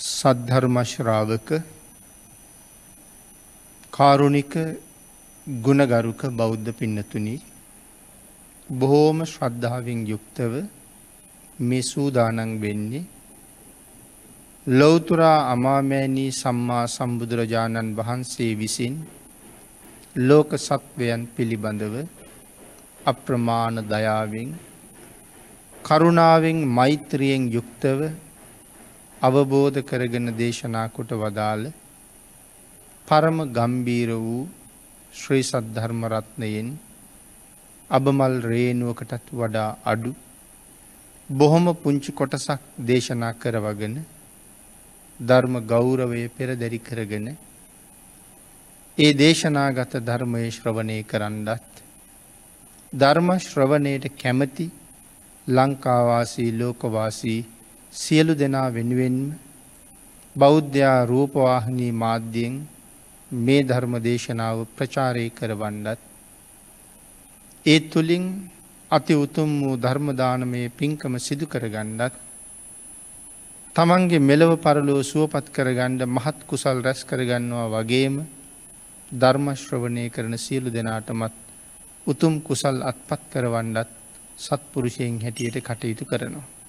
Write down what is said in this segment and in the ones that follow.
සද්ධර්මශ්‍රාවක කාරුණික ගුණගරුක බෞද්ධ පින්නතුනි බොහෝම ශ්‍රද්ධාවෙන් යුක්තව මේ සූදානන් වෙන්නේ ලොවතුරා අමාමෑණී සම්මා සම්බුදුරජාණන් වහන්සේ විසින් ලෝක සත්වයන් පිළිබඳව අප්‍රමාණ දයාවෙන් කරුණාවෙන් මෛත්‍රියෙන් යුක්තව අවබෝධ කරගෙන දේශනා කොට වදාළ පරම ගම්බීර වූ ශ්‍රී සද්ධර්මරත්නයෙන් අබමල් රේනුවකටත් වඩා අඩු බොහොම පුංචි කොටසක් දේශනා කරවගෙන ධර්ම ගෞරවය පෙරදැරි කරගෙන ඒ දේශනාගත ධර්මය ශ්‍රවණය කරන්නත් ධර්ම ශ්‍රවණයට කැමති ලංකාවාසී ලෝකවාසී සියලු දෙනා වෙනුවෙන්ම බෞද්ධයා රූපවාහනී මාධ්‍යයෙන් මේ ධර්ම දේශනාව ප්‍රචාරය කරවන්නත් ඒ තුළින් අති උතුම් වූ ධර්මදානමය පින්කම සිදු කරගන්නත් තමන්ගේ මෙලව පරලෝ සුවපත් කරගණ්ඩ මහත් කුසල් රැස් කරගන්නවා වගේම ධර්මශ්‍රවණය කරන සියලු දෙනාටමත් උතුම් කුසල් අත්පත් කරවන්නත් සත්පුරුෂයෙන් හැටියට කටයුතු කරනවා.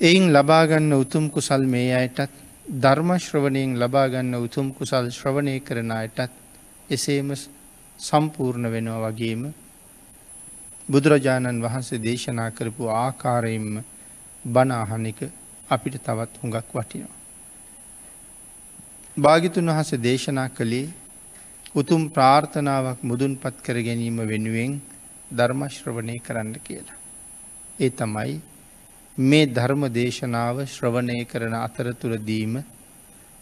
එයින් ලබාගන්න උතුම් කුසල් මේ අයටත් ධර්මශ්‍රවණයෙන් ලබාගන්න උතුම් කුසල් ශ්‍රවණය කරන අයටත් එසේම සම්පූර්ණ වෙනවා වගේම බුදුරජාණන් වහන්සේ දේශනා කරපු ආකාරයෙන්ම බනාහනික අපිට තවත් හුඟක් වටිනවා. භාගිතුන් වහස දේශනා කළේ උතුම් ප්‍රාර්ථනාවක් මුදුන් පත් කර ගැනීම වෙනුවෙන් ධර්මශ්‍රවණය කරන්න කියලා. ඒ තමයි මේ ධර්ම දේශනාව ශ්‍රවණය කරන අතරතුරදීම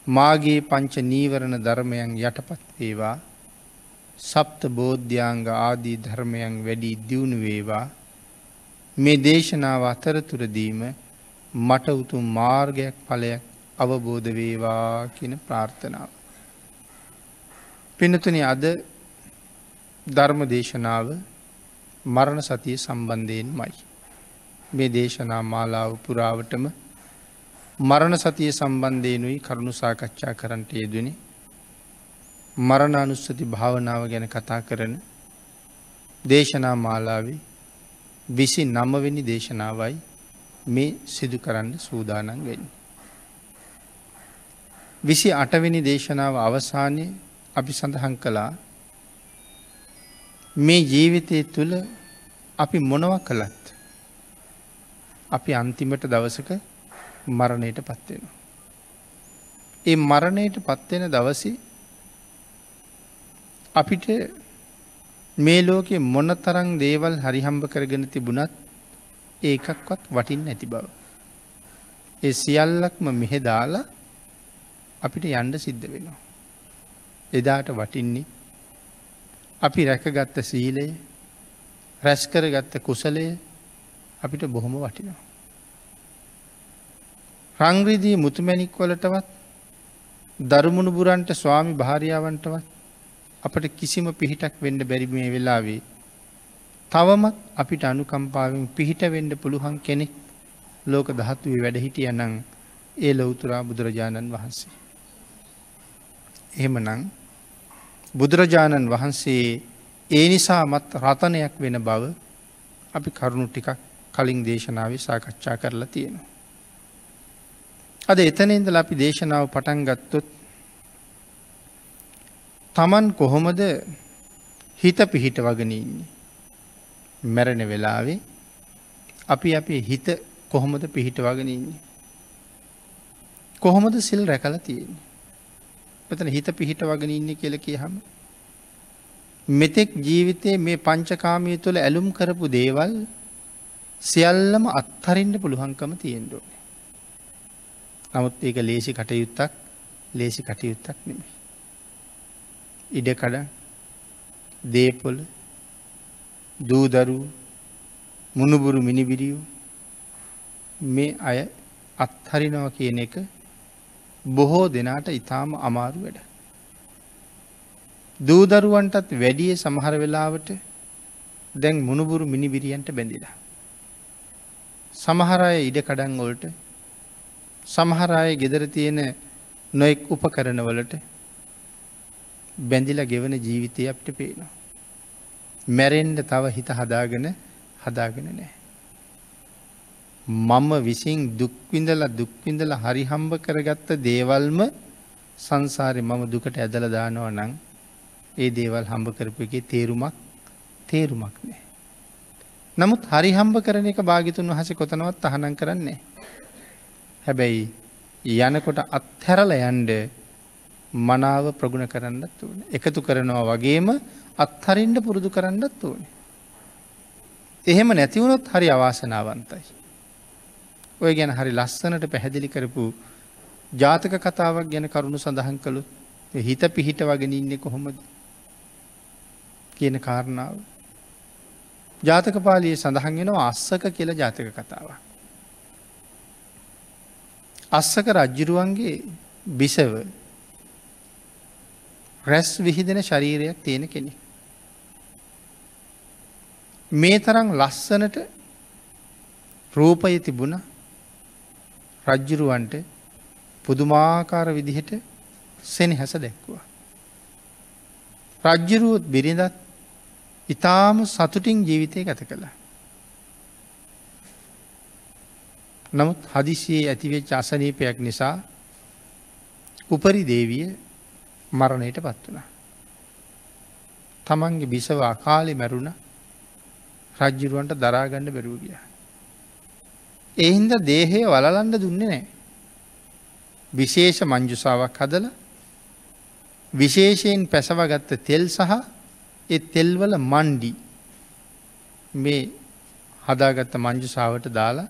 මාගේ පංච නීවරණ ධර්මයන් යටපත් වේවා සප්ත බෝධ්‍යාංග ආදී ධර්මයන් වැඩි දියුණු වේවා මේ දේශනාව අතරතුරදීම මට උතුම් මාර්ගයක් ඵලයක් අවබෝධ වේවා කියන ප්‍රාර්ථනාව. පිනතුනි අද ධර්ම දේශනාව මරණ සතිය සම්බන්ධයෙන් මයි. මේ දේශනා මාලාව පුරාවටම මරණ සතිය සම්බන්ධයනුයි කරුණු සාකච්ඡා කරන්නට යෙදනි මරණ අනුස්සති භාවනාව ගැන කතා කරන දේශනා මාලාවේ විසි නමවෙනි දේශනාවයි මේ සිදු කරන්න සූදානන් වෙන්න. විසි අටවෙනි දේශනාව අවසානය අපි සඳහන් කළා මේ ජීවිතය තුළ අපි මොනව කළත් අපි අන්තිමට දවසක මරණයට පත්වෙනවා. ඒ මරණයට පත්වෙන දවසි අපිට මේ ලෝකෙ මොන තරං දේවල් හරිහම්බ කරගෙන තිබුණත් ඒකක්වත් වටින් නැති බව. ඒ සියල්ලක්ම මෙහෙ දාලා අපිට යන්ඩ සිද්ධ වෙනවා. එදාට වටින්නේ අපි රැකගත්ත සීලය රැස්කර ගත්ත කුසලය අපිට බොහොම වටිනවා. රංග්‍රීදී මුතුමැනික් වලටවත් දරුමුණු බුරන්ට ස්වාමි භාරියාවන්ටවත් අපට කිසිම පිහිටක් වෙන්ඩ බැරිමේ වෙලාවේ. තවමත් අපිට අනුකම්පාවෙන් පිහිට වෙන්ඩ පුළුවන් කෙනෙක් ලෝක දහත්තුවේ වැඩහිටිය නං ඒ ලොවතුරා බුදුරජාණන් වහන්සේ. එහෙම නං බුදුරජාණන් වහන්සේ ඒ නිසා මත් රතනයක් වෙන බව අපි කරුණු ටිකක් කලින් දේශනාව සාකච්ඡා කරලා තියෙනවා. අද එතනෙන්දල අපි දේශනාව පටන් ගත්තොත් තමන් කොහොමද හිත පිහිට වගනඉන්නේ. මැරණ වෙලාවේ අපි අපේ හිත කොහොමද පිහිට වගනඉන්නේ. කොහොමද සිල් රැකල තියෙන්නේ. පතන හිත පිහිට වගෙන ඉන්න කියල කියහම. මෙතෙක් ජීවිතයේ මේ පංචකාමය තුළ ඇලුම් කරපු දේවල් සියල්ලම අත්හරින්ට පුළුවන්කම තියෙන්ඩෝ. නමුත් ඒක ලේසි කටයුත්තක් ලේසි කටයුත්තක් නෙමේ. ඉඩකඩ දේපොල දූදරු මුණුබුරු මිනිබිරියූ මේ අය අත්හරිනව කියන එක බොහෝ දෙනාට ඉතාම අමාරු වැඩ. දූදරුවන්ටත් වැඩිය සමහර වෙලාවට දැන් මුණුබුරු මිනිබිරියන්ට බැඳිලා. සමහරය ඉඩ කඩන් වොල්ට සමහරය ගෙදර තියෙන නොෙක් උපකරනවලට බැඳිලා ගෙවන ජීවිතය අපට පේනවා. මැරෙන්ඩ තව හිත හදාගෙන හදාගෙන නෑ. මම විසින් දුක්විඳල දුක්විඳල හරිහම්බ කරගත්ත දේවල්ම සංසාරය මම දුකට ඇදල දානවා නං ඒ දේවල් හම්බ කරපු එක තේරුමක් තේරුමක් නෑ. නමුත් හරි හම්බ කරන එක භාගිතුන් වහස කොතනවත් අහනන් කරන්නේ. හැබැයි යනකොට අත්හැරල යන්ඩ මනාව ප්‍රගුණ කරන්නත් ඕන. එකතු කරනවා වගේම අත්හරින්ට පුරුදු කරන්නත් ඕන. එහෙම නැතිවුණොත් හරි අවාසනාවන්තයි. ඔය ගැන හරි ලස්සනට පැහැදිලි කරපු ජාතක කතාවක් ගැන කරුණු සඳහන් කළු හිත පිහිට වගෙන ඉන්නේ කොහොමද කියන කාරණාව. ජාතක පාලිය සඳහන් වෙනවා අස්සක කියල ජාතක කතාව. අස්සක රජ්ජුරුවන්ගේ බිසව රැස් විහිදෙන ශරීරයක් තියෙන කෙනෙ. මේ තරම් ලස්සනට රූපය තිබුණ රජ්ජුරුවන්ට පුදුමාකාර විදිහට සෙනහැස දැක්වා. රජ්ජුරුවත් බිරිඳත් ඉතාම සතුටින් ජීවිතය ගත කළ. නමුත් හදිසියේ ඇතිවෙච් අසනීපයක් නිසා උපරි දේවිය මරණයට පත් වුණ. තමන්ගේ බිසව අකාලෙ මැරුණ රජ්ජුරුවන්ට දරාගණ්ඩ බැරුව ගිය. එහින්ද දේහය වලලන්ඩ දුන්නේ නෑ. විශේෂ මංජුසාවක් හදල විශේෂයෙන් පැසවගත්ත තෙල් සහ ඒ තෙල්වල මණ්ඩි මේ හදාගත්ත මංජුසාාවට දාලා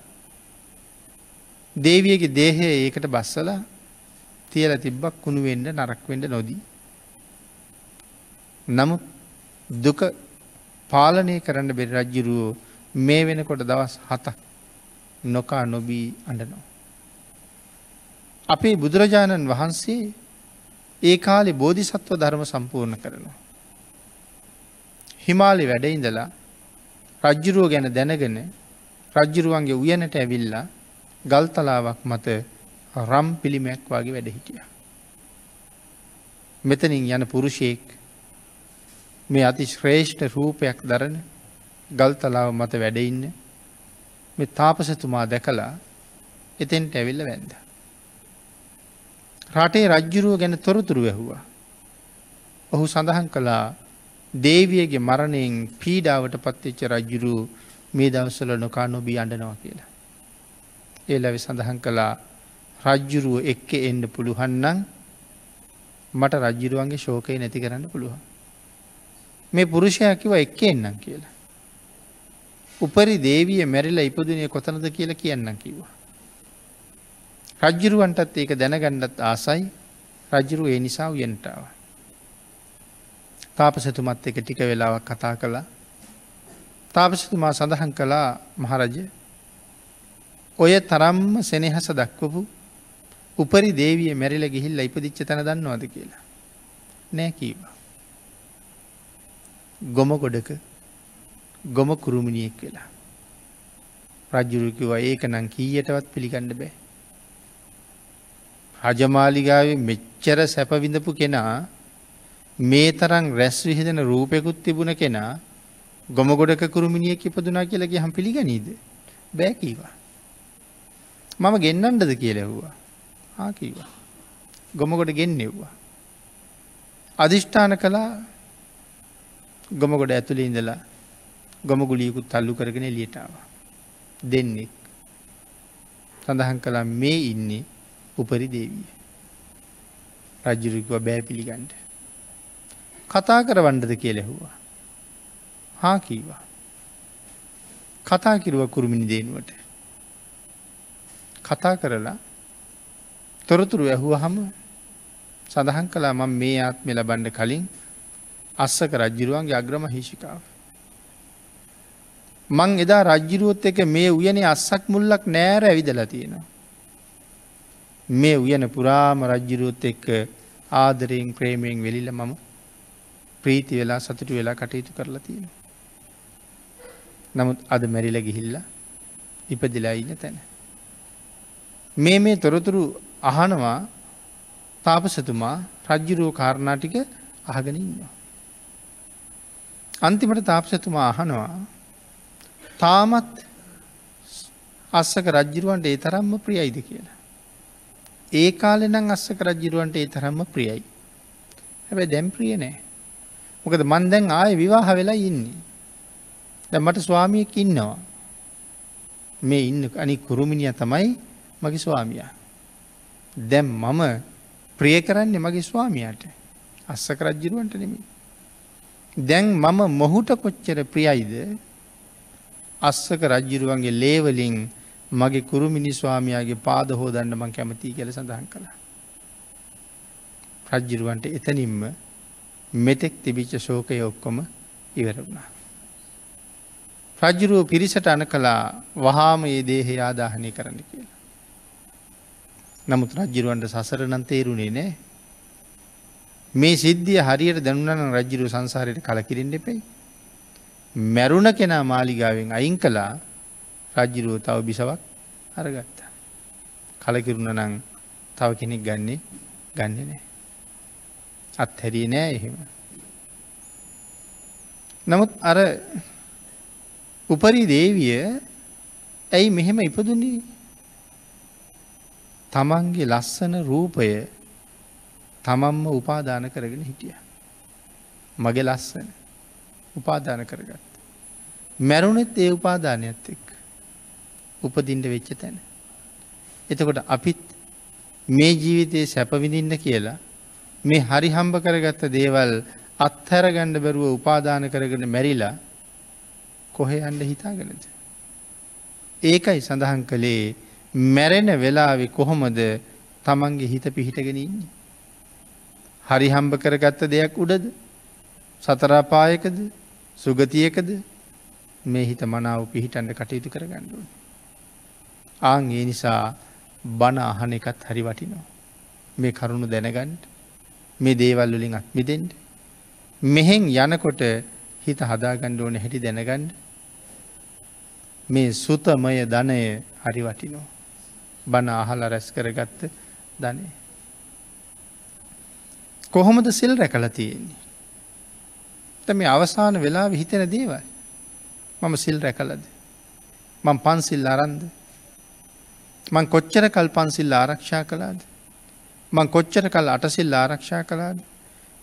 දේවියගේ දේහය ඒකට බස්සල තියල තිබ්බක් කුණුවෙන්ඩ නරක්වෙන්ඩ නොදී. නමුත් දුක පාලනය කරන්න බෙරි රජ්ජිරුවෝ මේ වෙනකොට දවස් හතක් නොකා නොබී අඩනවා. අපේ බුදුරජාණන් වහන්සේ ඒ කාලෙ බෝධිසත්ව ධර්ම සම්පූර්ණ කරනවා. හිමාලි වැඩඉඳලා රජ්ජුරුව ගැන දැනගෙන රජ්ජුරුවන්ගේ උයනට ඇවිල්ලා ගල්තලාවක් මත රම් පිළිමැක් වගේ වැඩ හිටිය. මෙතනින් යන පුරුෂයෙක් මේ අති ශ්‍රේෂ්ඨ රූපයක් දරන ගල්තලාව මත වැඩඉන්න මෙ තාපසතුමා දැකලා එතෙන්ට ඇවිල්ල වැන්ද. රටේ රජ්ජුරුව ගැන තොරතුරු වැැහුවා. ඔහු සඳහන් කළා දේවියගේ මරණයෙන් පීඩාවට පත්වෙච්ච රජ්ජුරු මේ දවසල නොකා නොබී අඩනවා කියලා. ඒ ලැවි සඳහන් කළා රජ්ජුරුව එක්ක එන්න පුළුහන්නන් මට රජ්ජිරුවන්ගේ ශෝකය නැති කරන්න පුළුවන්. මේ පුරුෂයකිව එක්ක එන්නම් කියලා. උපරි දේවිය මැරිලා ඉපදුනය කොතනද කියලා කියන්න කිව්වා. රජ්ජුරුවන්ටත් ඒක දැනගණ්ඩත් ආසයි රජ්ජුරුව ඒ නිසා උයන්ටාව. තාපසතුමත් එක ටික වෙලාවක් කතා කළා තාපසතුමා සඳහන් කළා මහරජ ඔය තරම්ම සෙනෙහස දක්වපු උපරි දේවිය මැරිල ගිහිල්ල ඉපදිච්ච තැන දන්නවාද කියලා. නෑ කීවා. ගොම ගොඩක ගොම කුරුමිණියෙක් වෙලා. රජ්ජුරුකිවා ඒක නං කීයටවත් පිළිගණ්ඩ බෑ. රජමාලිගාව මෙච්චර සැපවිඳපු කෙනා මේ තරම් රැස් විහිදෙන රූපෙකුත් තිබුණ කෙනා ගොම ගොඩක කුරුමිණියෙක් ඉපදුනා කියලගේ හම් පිළිගනීද බෑකීවා. මම ගෙන්න්නන්ඩද කියලෙව්වා ආකීවා. ගොමගොඩ ගෙන්නෙව්වා. අධිෂ්ඨාන කළා ගොමගොඩ ඇතුළි ඉඳලා ගොමගුලියකුත් තල්ලු කරගෙන එලියටාව. දෙන්නෙක්. සඳහන් කළා මේ ඉන්නේ උපරි දේවිය. රජ්ජුරිකුව බෑ පිළිගන්ඩ. කතා කරවන්ඩද කියලෙහුවා. හා කීවා. කතා කිරුව කුරුමිණි දේනුවට. කතා කරලා තොරතුරු ඇහුව හම සඳහන් කලා මං මේ ආත්මෙ ලබන්ඩ කලින් අස්සක රජ්ජිරුවන්ගේ අග්‍රම හිෂිකාව. මං එදා රජ්ජිරුවොත් එක මේ උයනේ අස්සක් මුල්ලක් නෑර ඇවිදලා තියෙනවා. මේ උයන පුරාම රජ්ජිරුවොත් එක්ක ආදරයෙන් ක්‍රේමයෙන් වෙලිල මම ප්‍රීති වෙලා සතුටු වෙලා කටයුතු කරලා තියෙන. නමුත් අද මැරිල ගිහිල්ල ඉපදිලා ඉන්න තැන. මේ මේ තොරතුරු අහනවා තාපසතුමා රජ්ජුරුව කාරණාටික අහගෙන ඉන්නවා. අන්තිමට තාපසතුමා අහනවා තාමත් අස්සක රජ්ජිරුවන්ට ඒ තරම්ම ප්‍රියයිද කියලා. ඒ කාලෙනම් අස්සක රජ්ජිරුවන්ට ඒ තරම්ම ප්‍රියයි. හැබැ දැම් ප්‍රිය නෑ. මොකද මන් දැන් ආය විවාහ වෙලා ඉන්නේ. ද මට ස්වාමියෙක් ඉන්නවා. මේ ඉන්න අනි කුරුමිණිය තමයි මගේ ස්වාමියා. දැම් මම ප්‍රිය කරන්නේ මගේ ස්වාමියයට අස්සක රජ්ජිරුවන්ට නෙමි. දැන් මම මොහුට කොච්චර ප්‍රියයිද අස්සක රජ්ජිරුවන්ගේ ලේවලින් මගේ කුරුමිනි ස්වාමයාගේ පාද හෝදන්න මං කැමතිී කළ සඳහන් කළ. රජ්ජිරුවන්ට එතනින්ම මෙතෙක් තිබිච්ච ශෝකය ඔක්කොම ඉවරුණා. රජ්ජුරුව පිරිසට අන කලා වහාම ඒ දේහ ආදාහනය කරන්න කියලා. නමුත් රජ්ජිරුවන්ට සසරනන් තේරුණේ නෑ. මේ සිද්ධිය හරියට දැනුනන රජ්ජිරු සංසාරයට කලකිරින් එපෙයි. මැරුණ කෙනා මාලිගාවෙන් අයින් කලා රජ්ජිරුව තව බිසවක් අරගත්ත. කලකිරුණ නං තව කෙනෙක් ගන්නේ ගන්න නෑ. අත් හැරිය නෑ එහෙම. නමුත් අර උපරි දේවිය ඇයි මෙහෙම ඉපදුන්නේ තමන්ගේ ලස්සන රූපය තමන්ම උපාදාන කරගෙන හිටිය. මගේ ලස්සන උපාදාන කරගත්. මැරුණෙත් ඒ උපාදානයත් එක් උපදින්ට වෙච්ච තැන. එතකොට අපිත් මේ ජීවිතයේ සැපවිඳින්න කියලා මේ හරි හම්බ කරගත්ත දේවල් අත්හැර ගණ්ඩ බැරුව උපාදාන කරගෙන මැරිලා කොහෙ අන්ඩ හිතාගෙනද. ඒකයි සඳහන් කළේ මැරෙන වෙලාවෙ කොහොමද තමන්ගේ හිත පිහිටගෙන ඉන්නේ. හරි හම්බ කරගත්ත දෙයක් උඩද සතරාපායකද සුගතියකද මේ හිත මනාව පිහිටන්ඩ කටයුතු කරගණ්ඩුව. ආං ඒ නිසා බණ අහන එකත් හරි වටිනවා. මේ කරුණු දැනගන්ට මේ දේවල් වලින් අත්මිදෙන්ට. මෙහෙන් යනකොට හිත හදාගණ්ඩ ඕන හැටි දැනගන්ඩ මේ සුතමය ධනය හරි වටිනෝ. බණ අහල රැස් කරගත්ත ධනය. කොහොමද සිල් රැකල තියෙන්නේ. තම අවසාන වෙලා හිතෙන දේවල් මම සිල් රැකලද. මං පන්සිල් අරන්ද. මං කොච්චර කල් පන්සිල් ආරක්ෂා කලාද. මං කොච්චර කල් අටසිල් ආරක්ෂා කලාද.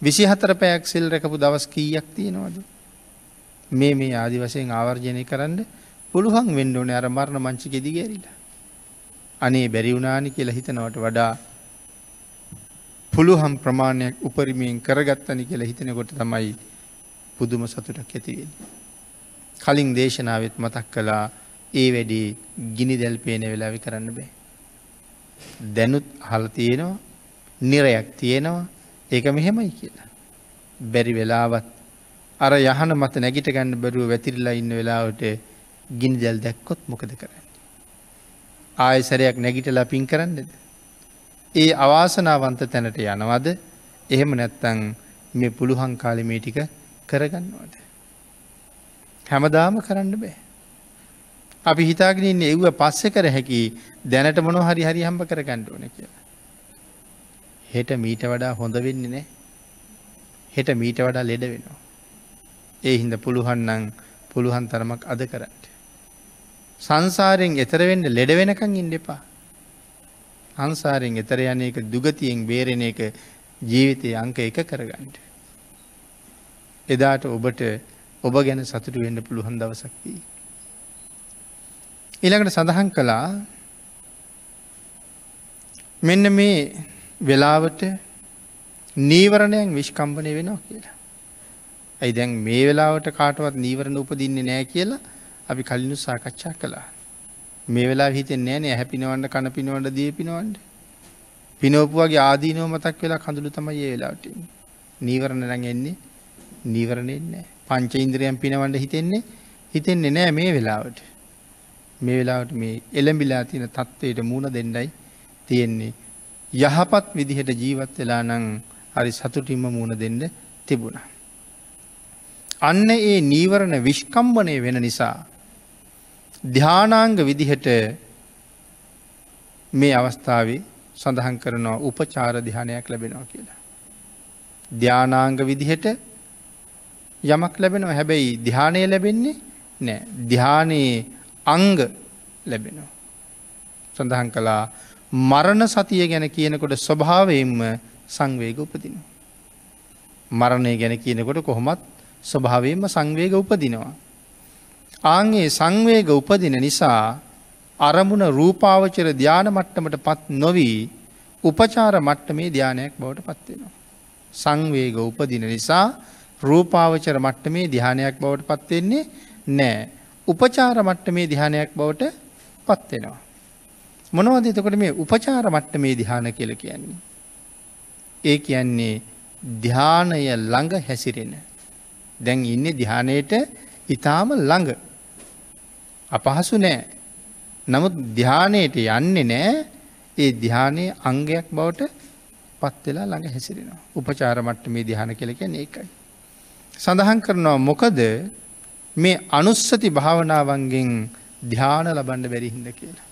විසි හතර පැයක් සිල් රැකපු දවස් කීයක් තියෙනවද. මේ මේ ආදි වසයෙන් ආවර්ජනය කරන්න පුළුවන් වෙන්ඩ ඕන අර මරණ මංචි ගෙදි ගැරිලා. අනේ බැරිවුනානි කියලා හිතනවට වඩා පුළුහම් ප්‍රමාණයක් උපරිමයෙන් කරගත්තනි කියලා හිතනකොට තමයි පුදුම සතුටක් ඇතිවෙන්. කලින් දේශනාවත් මතක් කළා ඒ වැඩි ගිනි දැල් පේන වෙලාවි කරන්න බෑ. දැනුත් හල තියෙනවා නිරයක් තියෙනවා ඒක මෙහෙමයි කියලා. බැරි වෙලාවත් අර යහන මත නැගිට ගන්න බැරුව වැතිරලා ඉන්න වෙලාවට ගිනි දැල් දැක්කොත් මොකද කරන්න. ආයසරයක් නැගිටලා පින් කරන්නද. ඒ අවාසනාවන්ත තැනට යනවද එහෙම නැත්තං මේ පුළුහන් කාලිමේ ටික කරගන්නවද. හැමදාම කරන්න බෑ. අපි හිතාගෙනන්න එව්ව පස්සෙ කර හැකි දැනට මොන හරි හරි හම්බ කර ගණ්ඩ ඕන කියලා. හෙට මීට වඩා හොඳ වෙන්නේ නෑ හෙට මීට වඩා ලෙඩ වෙනවා. ඒ හින්ද පුළුහන්නන් පුළුවන් තරමක් අද කරන්න. සංසාරයෙන් එතරවෙන්න ලෙඩ වෙනකං ඉන්න එපා. සංසාරයෙන් එතර යන එක දුගතියෙන් බේරෙන එක ජීවිතය අංක එක කරගන්නට. එදාට ඔබට ඔබ ගැන සතුටු වෙන්න පුළුවන් දවසක්තිී. ඊළඟට සඳහන් කළා මෙන්න මේ වෙලාවට නීවරණයන් විශ්කම්පනය වෙනවා කියලා. ඇයි දැන් මේ වෙලාවට කාටවත් නීවරණ උපදින්නේ නෑ කියලා අපි කලිනු සාකච්ඡා කළා. මේ වෙලා හිතෙන් නෑනේ හැපිනවන්න කන පිනවන්න දී පිනවන්ට. පිනෝපුවගේ ආදීනෝ මතක් වෙලා කඳුළු තමයි ඒ වෙලාට. නීවරණ රැන් එන්නේ නීවරණෙන්නේ පංච ඉන්ද්‍රියන් පිනවන්න හිතෙන්නේ හිතෙන්නේ නෑ මේ වෙලාවට. මේ වෙලාවට මේ එළඹිලා තියෙන තත්ත්වයට මුණ දෙන්නයි තියෙන්නේ. යහපත් විදිහට ජීවත් වෙලා නං හරි සතුටින්ම මුණ දෙන්න තිබුණා. අන්න ඒ නීවරණ විශ්කම්බනය වෙන නිසා ධ්‍යානාංග විදිහට මේ අවස්ථාවේ සඳහන් කරනවා උපචාර දිහානයක් ලැබෙනවා කියලා. ධ්‍යානාංග විදිහට යමක් ලැබෙනවා හැබැයි ධ්‍යානය ලැබෙන්නේ නෑ ධ්‍යානයේ අංග ලැබෙනවා. සඳහන් කළා මරණ සතිය ගැන කියනකොට ස්වභාවයෙන්ම සංවේග උපදින. මරණය ගැන කියනකොට කොහොමත් ස්වභාවයෙන්ම සංවේග උපදිනවා. ආන්ගේ සංවේග උපදින නිසා අරමුණ රූපාවචර ධ්‍යාන මට්ටමට පත් නොවී උපචාර මට්ටමේ ධ්‍යානයක් බවට පත්වෙනවා. සංවේග උපදින නිසා රූපාවචර මට්ටමේ ධ්‍යානයක් බවට පත්වෙන්නේ නෑ. උපචාර මට්ටමේ ධ්‍යානයක් බවට පත්වෙනවා. මොනවද එතකොට මේ උපචාර මට්ටමේ ධ්‍යාන කියල කියන්නේ. ඒ කියන්නේ ධ්‍යානය ළඟ හැසිරෙන. දැන් ඉන්න ධ්‍යානයට ඉතාම ළඟ අපහසු නෑ. නමුත් ධ්‍යානයට යන්නේ නෑ ඒ ධ්‍යානයේ අංගයක් බවට පත්වෙලා ළඟ හැසිරෙනවා. උපචාර මට්ටමේ ධ්‍යාන කෙලකැන ඒකයි. සඳහන් කරනවා මොකද මේ අනුස්සති භාවනාවන්ගෙන් ධ්‍යාන ලබන්න බැරිහින්ද කියලා.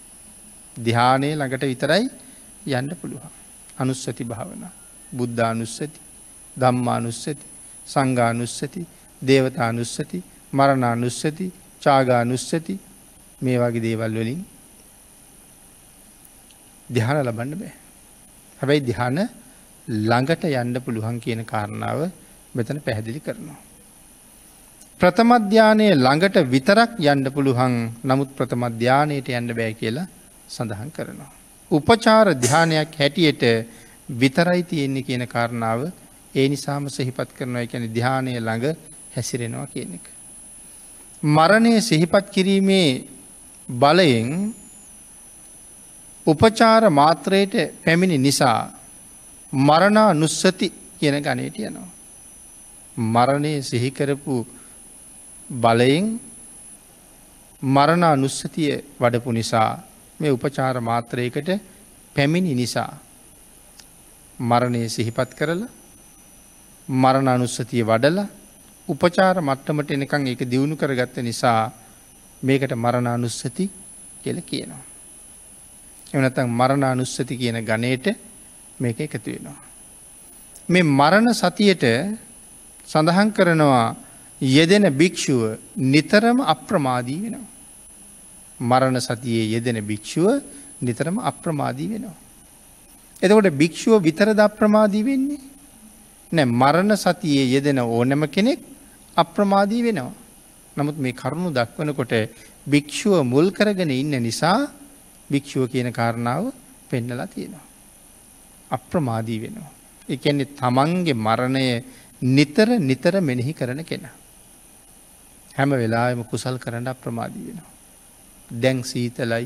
ධ්‍යානය ළඟට විතරයි යන්න පුළුවන්. අනුස්සති භාවනා. බුද්ධානුස්සති ධම්මානුස්සති සංගානුස්සති දේවතානුස්සති මරණානුස්සති චාගානුස්සති මේ වගේ දේවල් වලින් දිහාන ලබන්න බෑ. හැබැයි දිහාන ළඟට යන්න පුළුවන් කියන කාරණාව මෙතන පැහැදිලි කරනවා. ප්‍රථමධ්‍යානය ළඟට විතරක් යන්න පුළුවන් නමුත් ප්‍රථමධ්‍යානයට යන්න බෑ කියලා සඳහන් කරනවා. උපචාර ධ්‍යානයක් හැටියට විතරයි තියෙන්නේ කියන කාරණාව ඒ නිසාම සහිපත් කරනවා එකැන ධ්‍යානය ළඟ හැසිරෙනවා කියන එක. මරණය සිහිපත් කිරීමේ බලයෙන් උපචාර මාත්‍රයට පැමිණි නිසා මරණා නුස්සති කියන ගනයට යනවා. මරණය සිහිකරපු බලයෙන් මරණා නුස්සතිය වඩපු නිසා මේ උපචාර මාත්‍රයකට පැමිණි නිසා මරණය සිහිපත් කරලා මරණ අනුස්සතිය වඩල උපචාර මට්ටමට එනකං ඒක දියුණු කරගත්ත නිසා මේකට මරණ අනුස්සති කියල කියනවා. එවනතන් මරණ අනුස්සති කියන ගනයට මේක එකතු වෙනවා. මේ මරණ සතියට සඳහන් කරනවා යෙදෙන භික්‍ෂුව නිතරම අප්‍රමාදී වෙනවා. මරණ සතියේ යෙදෙන භික්‍ෂුව නිතරම අප්‍රමාදී වෙනවා. එතකොට භික්‍ෂුව විතරද අප්‍රමාදී වෙන්නේ. නෑ මරණ සතියේ යෙදෙන ඕනම කෙනෙක් අප්‍රමාදී වෙනවා. නමුත් මේ කරුණු දක්වනකොට භික්‍ෂුව මුල් කරගෙන ඉන්න නිසා භික්‍ෂුව කියන කාරණාව පෙන්නලා තියෙනවා. අප්‍රමාදී වෙනවා. එකන්නේ තමන්ගේ මරණය නිතර නිතර මෙනෙහි කරන කෙන. හැම වෙලාම කුසල් කරන්න අප්‍රමාදී වෙනවා. දැන් සීතලයි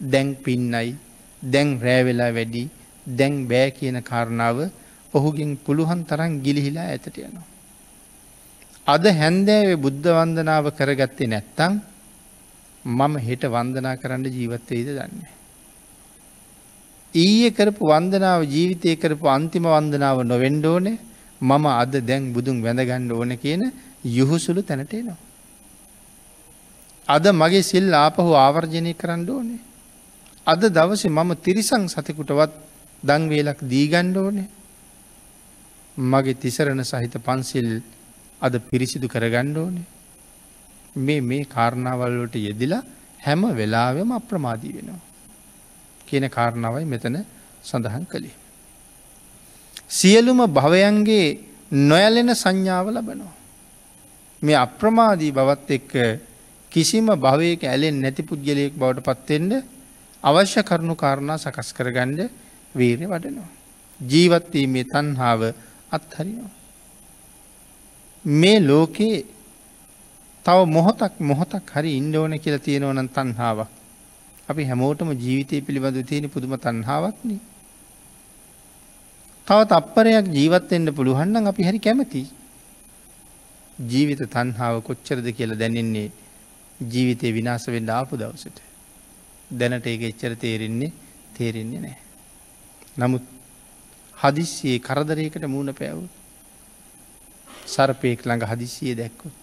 දැන් පින්නයි දැන් රෑවෙලා වැඩි දැන් බෑ කියන කාරණාව ඔහුගෙන් පුළුවන් තරන් ගිලිහිලා ඇතට යනවා. අද හැන්දෑවේ බුද්ධ වන්දනාව කරගත්තේ නැත්තං මම හෙට වන්දනා කරන්න ජීවත්වයද දන්නේ. ඊය කරපු වන්දනාව ජීවිතය කරපු අන්තිම වන්දනාව නොවෙන්ඩෝනේ මම අද දැන් බුදුන් වැඳගණ්ඩ ඕන කියන යුහුසුළු තැනටේනවා. අද මගේ සිල් ආපහු ආවර්ජනය කරන්න ඕනේ. අද දවස මම තිරිසං සතකුටවත් දංවේලක් දීගණ්ඩ ඕනේ මගේ තිසරණ සහිත පන්සිල් අද පිරිසිදු කරගණ්ඩ ඕනේ. මේ මේ කාරණාවල්ලට යෙදිලා හැම වෙලාවෙම අප්‍රමාදී වෙනවා. කියන කාරණාවයි මෙතන සඳහන් කළේ. සියලුම භවයන්ගේ නොයලෙන සංඥාව ලබනවා. මේ අප්‍රමාදී බවත් එක්ක කිසිම භවයක ඇලෙන් නැති පුද්ගලයෙක් බවට පත්වෙන්ට අවශ්‍ය කරුණු කාරණා සකස් කරගණ්ඩ වීරය වඩනවා. ජීවත්වීමේ තන්හාාව අත්හරිනවා. මේ ලෝකයේ තව මොහොතක් මොහොතක් හරි ඉන්ඩ ඕන කියලා තියෙනවනන් තන්හාාවක්. අපි හැමෝටම ජීවිතය පිළිබඳ තියෙන පුදුම තන්හාාවක්න. තවත් අපරයක් ජීවත්වෙන්ට පුළුවන්න්න අපි හරි කැමති. ජීවිත තන්හාාව කොච්චරද කියලා දැනෙන්නේ ජීවිතය විනාස වෙන්ඩ ආපු දවසට. දැනට ඒක එච්චර තේරෙන්නේ තේරෙන්නේ නෑ. නමුත් හදිස්සියේ කරදරයකට මූුණ පැවුත්. සරපයෙක් ළඟ හදිසිය දැක්කොත්.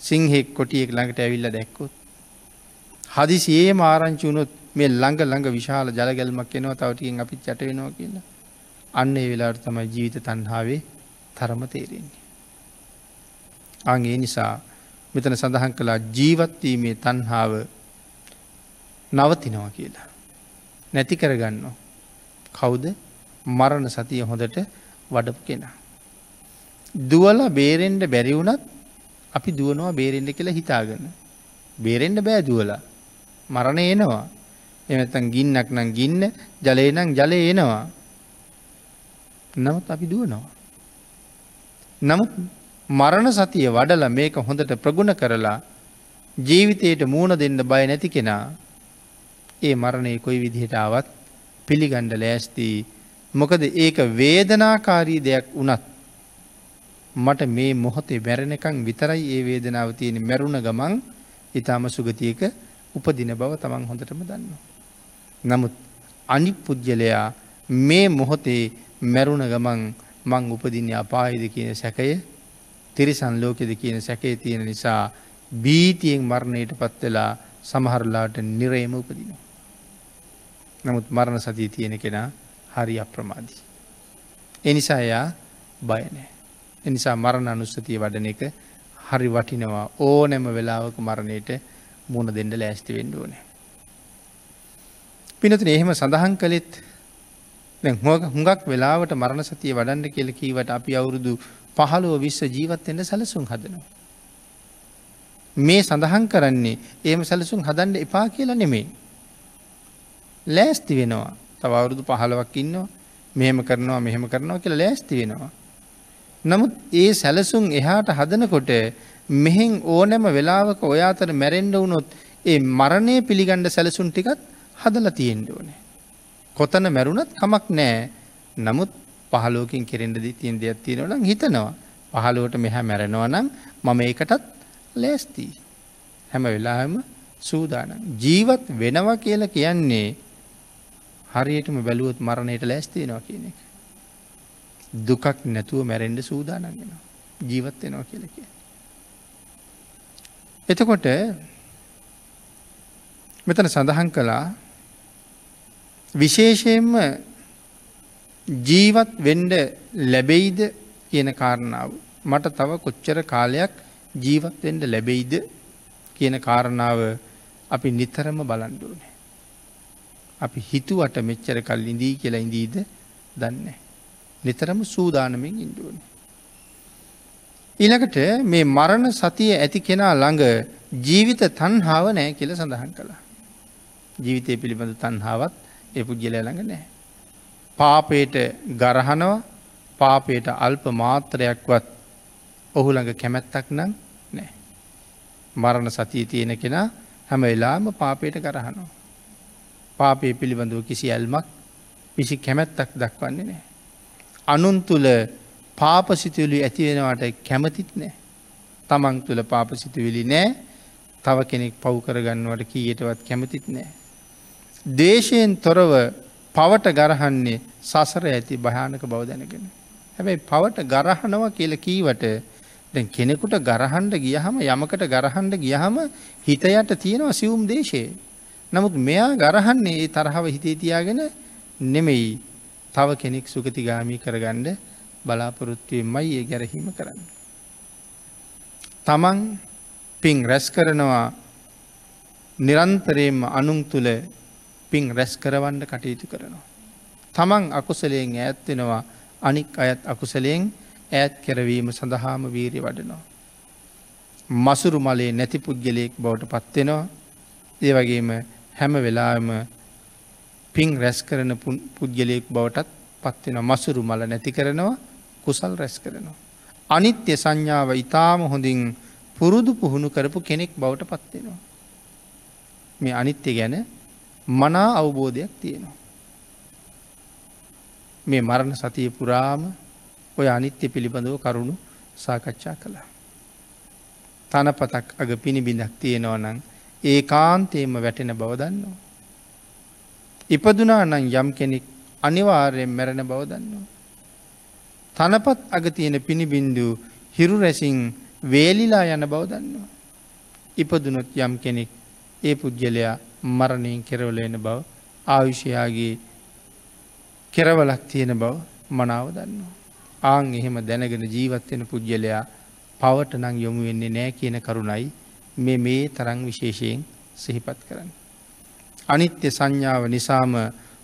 සිංහෙක් කොටියෙක් ළඟට ඇවිල්ල දැක්කොත්. හදිසියේ මාරංචි වුණොත් මේ ළඟ ළඟ විශාල ජලගැල්මක් එනවා තවටියෙන් අපිත් චට වෙනවා කියලා. අන්න ඒ වෙලාට තමයි ජීවිත තන්හාාවේ තරම තේරෙන්නේ. අගේ නිසා මෙතන සඳහන් කළා ජීවත්වීමේ තන්හාාව නවතිනවා කියලා. නැති කරගන්න. කවුද මරණ සතිය හොඳට වඩපු කෙනා. දුවල බේරෙන්ඩ බැරිවුනත් අපි දුවනවා බේරෙන්ඩ කියලා හිතාගන්න. බේරෙන්ඩ බෑ දුවලා. මරණ එනවා. එමතන් ගින්නක් නම් ගින්න ජලේ නම් ජලය එනවා. නමුත් අපි දුවනවා. නමුත් මරණ සතිය වඩල මේක හොඳට ප්‍රගුණ කරලා ජීවිතයට මූුණ දෙන්න බය නැති කෙනා ඒ මරණය කොයි විදිහට ආවත් පිළිගණ්ඩ ලෑස්තිී මොකද ඒක වේදනාකාරී දෙයක් වනත් මට මේ මොහොතේ බැරණකං විතරයි ඒ වේදනාව තියෙන මැරුණ ගමන් ඉතාම සුගතියක උපදින බව තමන් හොඳටම දන්න. නමුත් අනි පුද්ගලයා මේ මොහොතේ මැරුණ ගමන් මං උපදින්නේ අපායිද කියන සැකය තිරිසන් ලෝකෙද කියන සැකේ තියෙන නිසා බීතියෙන් මරණයට පත්වෙලා සමහරලාට නිරේම උපදින. නමුත් මරණ සතිය තියෙන කෙනා හරි අප්‍රමාදී. එනිසා එයා බයනෑ. එනිසා මරණ අනුස්සතිය වඩන එක හරි වටිනවා ඕනැම වෙලාවක මරණයට මුණ දෙන්න ලෑස්ති වෙන්ඩ ඕනෑ. පිනතුන එහෙම සඳහන් කළෙත් හුඟක් වෙලාවට මරණ සතිය වඩන්න කියල කීවට අපි අවුරුදු පහළුව විශ්ව ජීවත්වෙන්න සැලසුම් හදනවා. මේ සඳහන් කරන්නේ ඒම සැලසුම් හදන්ඩ එපා කියලා නෙමේ. ලෑස්ති වෙනවා තව අවුරුදු පහළවක් ඉන්නවා මෙහෙම කරනවා මෙහෙම කරනවා කියලා ලෑස්ති වෙනවා. නමුත් ඒ සැලසුම් එහාට හදනකොට මෙහෙන් ඕනෑම වෙලාවක ඔයාතර මැරෙන්ඩ වුණොත් ඒ මරණය පිළිගණ්ඩ සැලසුන් ටිකත් හදල තියෙන්ඩ ඕනේ. කොතන මැරුණත් කමක් නෑ නමුත් පහලෝකින් කෙරෙන්ඩ දී තියෙන් දෙයක් තියෙනවනම් හිතනවා. පහලුවට මෙහැ මැරෙනවා නම් මම ඒකටත් ලෑස්තිී. හැම වෙලාම සූදාන. ජීවත් වෙනවා කියල කියන්නේ හරියටම බැලුවොත් මරණයට ලැස්තියෙනවා කියන එක. දුකක් නැතුව මැරෙන්ඩ සූදානගෙන ජීවත් වෙනවා කියල කිය. එතකොට මෙතන සඳහන් කළා විශේෂයෙන්ම ජීවත් වෙන්ඩ ලැබෙයිද කියන කාරණාව මට තව කොච්චර කාලයක් ජීවත්වෙන්ඩ ලැබෙයිද කියන කාරණාව අපි නිතරම බලන්ඩුවනේ. අපි හිතුවට මෙච්චර කල් ඉඳී කියලා ඉඳීද දන්න. නිතරම සූදානමින් ඉන්ඩුවන. ඊළකට මේ මරණ සතිය ඇති කෙනා ළඟ ජීවිත තන්හාාව නෑ කියල සඳහන් කළා. ජීවිතය පිළිබඳ තන්හාවත් එ පුද්ගලය ළඟ නෑ. පාපයට ගරහනව පාපයට අල්ප මාත්‍රයක්වත් ඔහු ළඟ කැමැත්තක් නම් නෑ. මරණ සතිය තියෙන කෙනා හැම එලාම පාපයට ගරහනවා. පාපය පිළිබඳව කිසි ඇල්මක් පිසි කැමැත්තක් දක්වන්නේ නෑ. අනුන් තුළ පාපසිතුවලි ඇතිවෙනවාට කැමතිත් නෑ. තමන් තුළ පාපසිතුවිලි නෑ තව කෙනෙක් පව් කරගන්නවට කීයටවත් කැමතිත් නෑ. දේශයෙන් තොරව පවට ගරහන්නේ සසර ඇති භයානක බව දැනගෙන. හැබැයි පවට ගරහනව කියල කීවට දැ කෙනෙකුට ගරහන්ඩ ගියහම යමකට ගරහන්ඩ ගියහම හිතයට තියෙනවා සියුම් දේශයේ. නමුත් මෙයා ගරහන්නේ ඒ තරහව හිතේ තියාගෙන නෙමෙයි තව කෙනෙක් සුගතිගාමී කරගණ්ඩ බලාපොරොත්තුවෙන්මයි ඒ ගැරහීම කරන්න. තමන් පින් රැස් කරනවා නිරන්තරයෙන්ම අනුන් තුළ පින් රැස් කරවන්න කටයුතු කරනවා. තමන් අකුසලයෙන් ඈත්වෙනවා අනික් අයත් අකුසලයෙන් ඈත් කරවීම සඳහාම වීරි වඩනවා. මසුරු මලේ නැති පුද්ගලයෙක් බවට පත්වෙනවා ඒ වගේම හැම වෙලාම පින් රැස් කරන පුද්ගලයෙක් බවටත් පත්වෙන මසුරු මල නැති කරනවා කුසල් රැස් කරනවා. අනිත්‍ය සංඥාව ඉතාම හොඳින් පුරුදු පුහුණු කරපු කෙනෙක් බවට පත්වෙනවා. මේ අනිත්‍ය ගැන මනා අවබෝධයක් තියෙනවා. මේ මරණ සතිය පුරාම ඔය අනිත්‍ය පිළිබඳව කරුණු සාකච්ඡා කළා. තනපතක් අග පිණිබිඳක් තියෙනවා නං ඒ කාන්තේම වැටෙන බව දන්නවා. ඉපදුනා නම් යම් කෙනෙක් අනිවාර්යෙන් මැරණ බව දන්නවා. තනපත් අග තියෙන පිණිබින්දු හිරු රැසින් වේලිලා යන බව දන්නවා. ඉපදුනොත් යම් කෙනෙක් ඒ පුද්ගලයා මරණයෙන් කෙරවලෙන බව ආයුෂයාගේ කෙරවලක් තියෙන බව මනාව දන්නවා. ආං එහෙම දැනගෙන ජීවත්වෙන පුද්ගලයා පවට නං යොමු වෙන්නේ නෑ කියන කරුණයි මේ මේ තරං විශේෂයෙන් සිහිපත් කරන්න. අනිත්‍ය සංඥාව නිසාම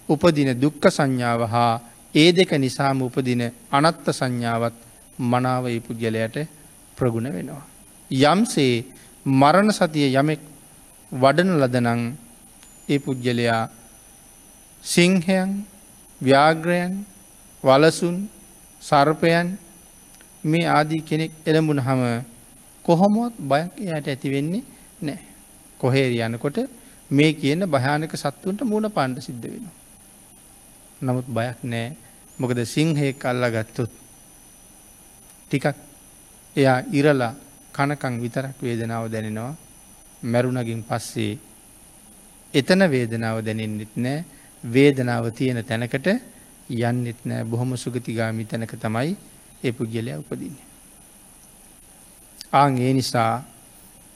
උපදින දුක්ක සංඥාව හා ඒ දෙක නිසාම උපදින අනත්ත සංඥාවත් මනාව ඒ පුද්ගලයට ප්‍රගුණ වෙනවා. යම්සේ මරණ සතිය යමෙක් වඩන ලදනං ඒ පුද්ගලයා සිංහයන් ව්‍යාග්‍රයන් වලසුන් සර්පයන් මේ ආදී කෙනෙක් එළඹුණ හම කොහොමොත් බයක් එයට ඇති වෙන්නේ නෑ. කොහේර යනකොට මේ කියන භයානක සත්තුන්ට මුණ පාණ්ඩ සිද්ධ වෙන. නමුත් බයක් නෑ මොකද සිංහයෙක් අල්ලා ගත්තුත් ටිකක් එයා ඉරලා කනකං විතරක් වේදනාව දැනෙනවා මැරුණගින් පස්සේ එතන වේදනාව දැනෙන්නෙත් නෑ වේදනාව තියෙන තැනකට යන්නෙත් නෑ බොහොම සුගතිගාමි තැනක තමයි ඒ පුද්ගලය උපදින්න. ආං ඒ නිසා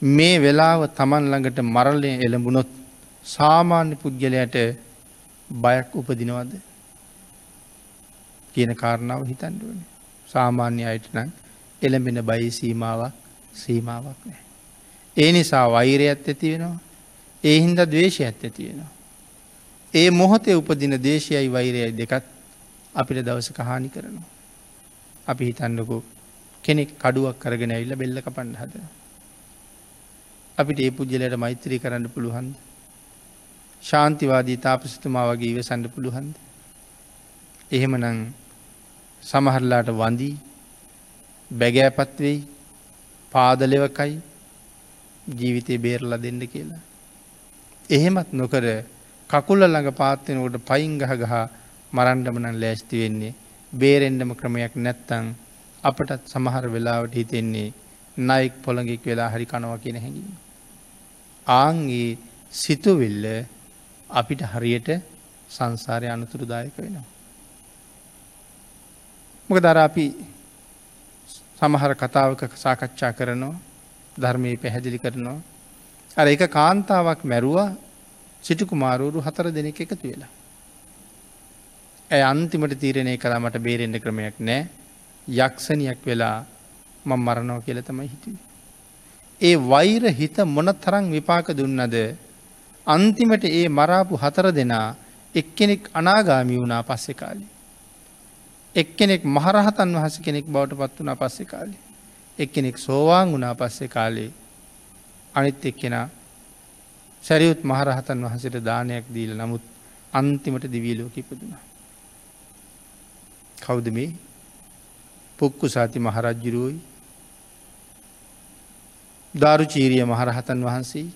මේ වෙලාව තමන් ළඟට මරලය එළඹුණොත් සාමාන්‍ය පුද්ගලයට බයක් උපදිනවද කියන කාරණාව හිතන්ඩුවන සාමාන්‍ය අයට නම් එළඹෙන බයි සීමාවක් සීමාවක් නෑ. ඒ නිසා වෛරයත් ඇති වෙනවා ඒ හින්ද දවේශය ඇත් ඇති වෙනවා. ඒ මොහොතේ උපදින දේශයයි වෛරයයි දෙකත් අපිට දවස කහානි කරනවා. අපි හිතන්නකු කෙනෙක් කඩුවක් කරගෙන ඇල්ල බෙල්ල කපන්න හද. අපිට ඒ පුද්ගලයට මෛත්‍රී කරන්න පුළුවන්ද. ශාන්තිවාදී තාපසිතුමා වගේ ඉවසන්න පුළුවන්ද. එහෙමනං සමහරලාට වඳී බැගෑපත් වෙයි පාදලෙවකයි ජීවිතය බේරලා දෙන්න කියලා. එහෙමත් නොකර කකුල්ල ළඟ පාත්වෙනකොට පයින් ගහ ගහ මරන්ඩමනන් ලෑස්ති වෙන්නේ බේරෙන්ඩම ක්‍රමයක් නැත්තං අපටත් සමහර වෙලාවට හිතෙන්නේ නයික් පොළඟෙක් වෙලා හරි කනවා කියෙන හැඟීම. ආංගේ සිතුවිල්ල අපිට හරියට සංසාරය අනතුරුදායක වෙනවා. මොක දර අපි සමහර කතාවක සාකච්ඡා කරනවා ධර්මය පැහැදිලි කරනවා. අර එක කාන්තාවක් මැරුවා සිටිකුමාරූරු හතර දෙනෙක් එකතු වෙලා. ඇය අන්තිමට තීරණය කලා මට බේරෙන්ඩ ක්‍රමයක් නෑ යක්ෂණයක් වෙලා මං මරණව කියල තමයි හිතුව. ඒ වෛර හිත මොන තරං විපාක දුන්නද අන්තිමට ඒ මරාපු හතර දෙනා එක්කෙනෙක් අනාගාමි වුණා පස්සෙ කාලි. එක්කෙනෙක් මහරහතන් වහස කෙනෙක් බවට පත් වනා පස්සෙ කාලි. එක්කෙනෙක් සෝවාන් වුණා පස්සෙ කාලේ අනිත් එක්කෙනා සැරියුත් මහරහතන් වහසට දානයක් දීල නමුත් අන්තිමට දිවීලෝක ඉපදුනා. කෞුද මේ? පුක්කු සාති මහරජ්ජුරුවයි ධාරුචීරිය මහරහතන් වහන්සේ.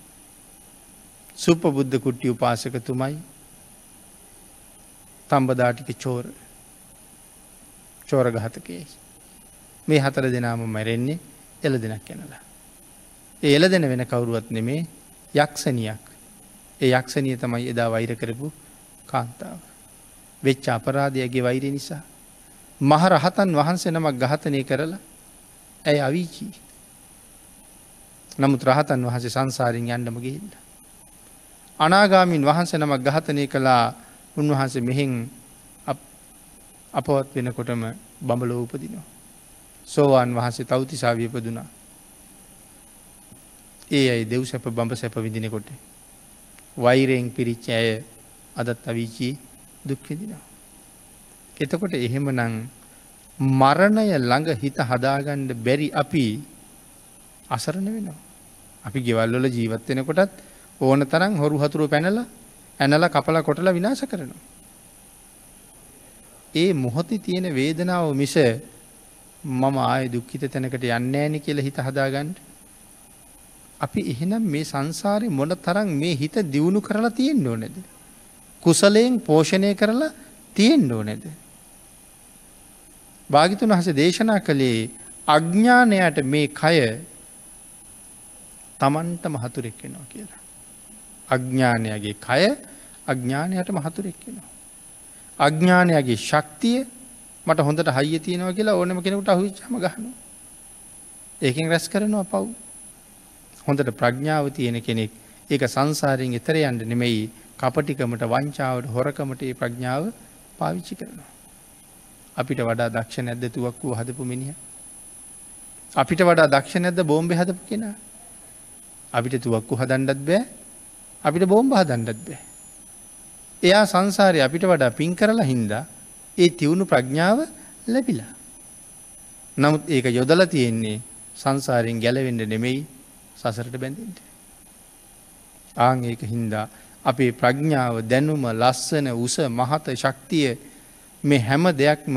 සුපබුද්ධ කුට්ටි උපාසකතුමයි. තම්බදාටික චෝර චෝර. ගහතකයේ මේ හතර දෙනාම මැරෙන්නේ එල දෙනක් කැනලා. ඒ එල දෙන වෙන කවුරුවත් නෙමේ යක්ෂණයක් ඒ යක්ෂණය තමයි එදා වෛර කරපු කාන්තාව. වෙච්ච අපරාධයගේ වෛරය නිසා. මහ රහතන් වහන්සේ නමක් ගහතනය කරලා ඇය අවීචී. නමුත් රහතන් වහසේ සංසාරින් යන්නම ගිහිල්ල. අනාගාමින් වහන්සේ නමක් ගහතනය කළා උන්වහන්සේ මෙහෙන් අපවත් වෙනකොටම බඹලෝ උපදිනවා. සෝවාන් වහන්සේ තෞතිසා වියපදුනා. ඒ අයි දෙව් සැප බඹ සැප විදිනකොට. වෛරයෙන් පිරිච්ච ඇය අදත් අවිචී දුක්විදිනවා. එතකොට එහෙම නං මරණය ළඟ හිත හදාගණ්ඩ බැරි අපි අසරණ වෙනවා. අපි ගෙවල්වල ජීවත්වෙනකොටත් ඕන තරම් හොරු හතුරු පැනල ඇනල කපල කොටල විනාශ කරනවා. ඒ මොහොති තියෙන වේදනාව මිස මම ආය දුක්හිත තැනකට යන්නෑනි කියල හිත හදාගන්ඩ. අපි එහෙනම් මේ සංසාරය මොන තරම් මේ හිත දියුණු කරලා තියෙන් ඕනෙද. කුසලයෙන් පෝෂණය කරලා තියෙන් ඕනෙද. භාගිතුන් වහස දේශනා කළේ අඥ්ඥානයට මේ කය තමන්ට මහතුරෙක් වෙනවා කියලා. අඥ්ඥානයගේ කය අඥ්ඥානයට මහතුරෙක් වෙනවා. අඥ්ඥානයගේ ශක්තිය මට හොඳට හයිය තියෙනවා කියලා ඕනම කෙනෙකුට අහුච්චම ගහනු. ඒකින් රැස් කරනවා පව්. හොඳට ප්‍රඥාව තියෙන කෙනෙක් ඒක සංසාරයෙන් එතර යන්ට නෙමෙයි කපටිකමට වංචාවට හොරකමට ඒ ප්‍රඥාව පාවිච්චි කරනවා. අපිට වඩා දක්ෂ නැද්ද තුවක් වූ හදපු මිනිහ. අපිට වඩා දක්ෂ නැද්ද බෝම්බ හදපු කෙනා. අපිට තුවක්කු හදන්ඩත් බෑ අපිට බෝම්බ හදන්ඩත් බෑ. එයා සංසාරය අපිට වඩා පින් කරලා හින්දා ඒ තිවුණු ප්‍රඥාව ලැබිලා. නමුත් ඒක යොදල තියෙන්නේ සංසාරයෙන් ගැලවෙඩ නෙමෙයි සසරට බැඳෙන්ට. ආං ඒක හින්දා අපේ ප්‍රඥාව දැනුම ලස්සන උස මහත ශක්තිය මේ හැම දෙයක්ම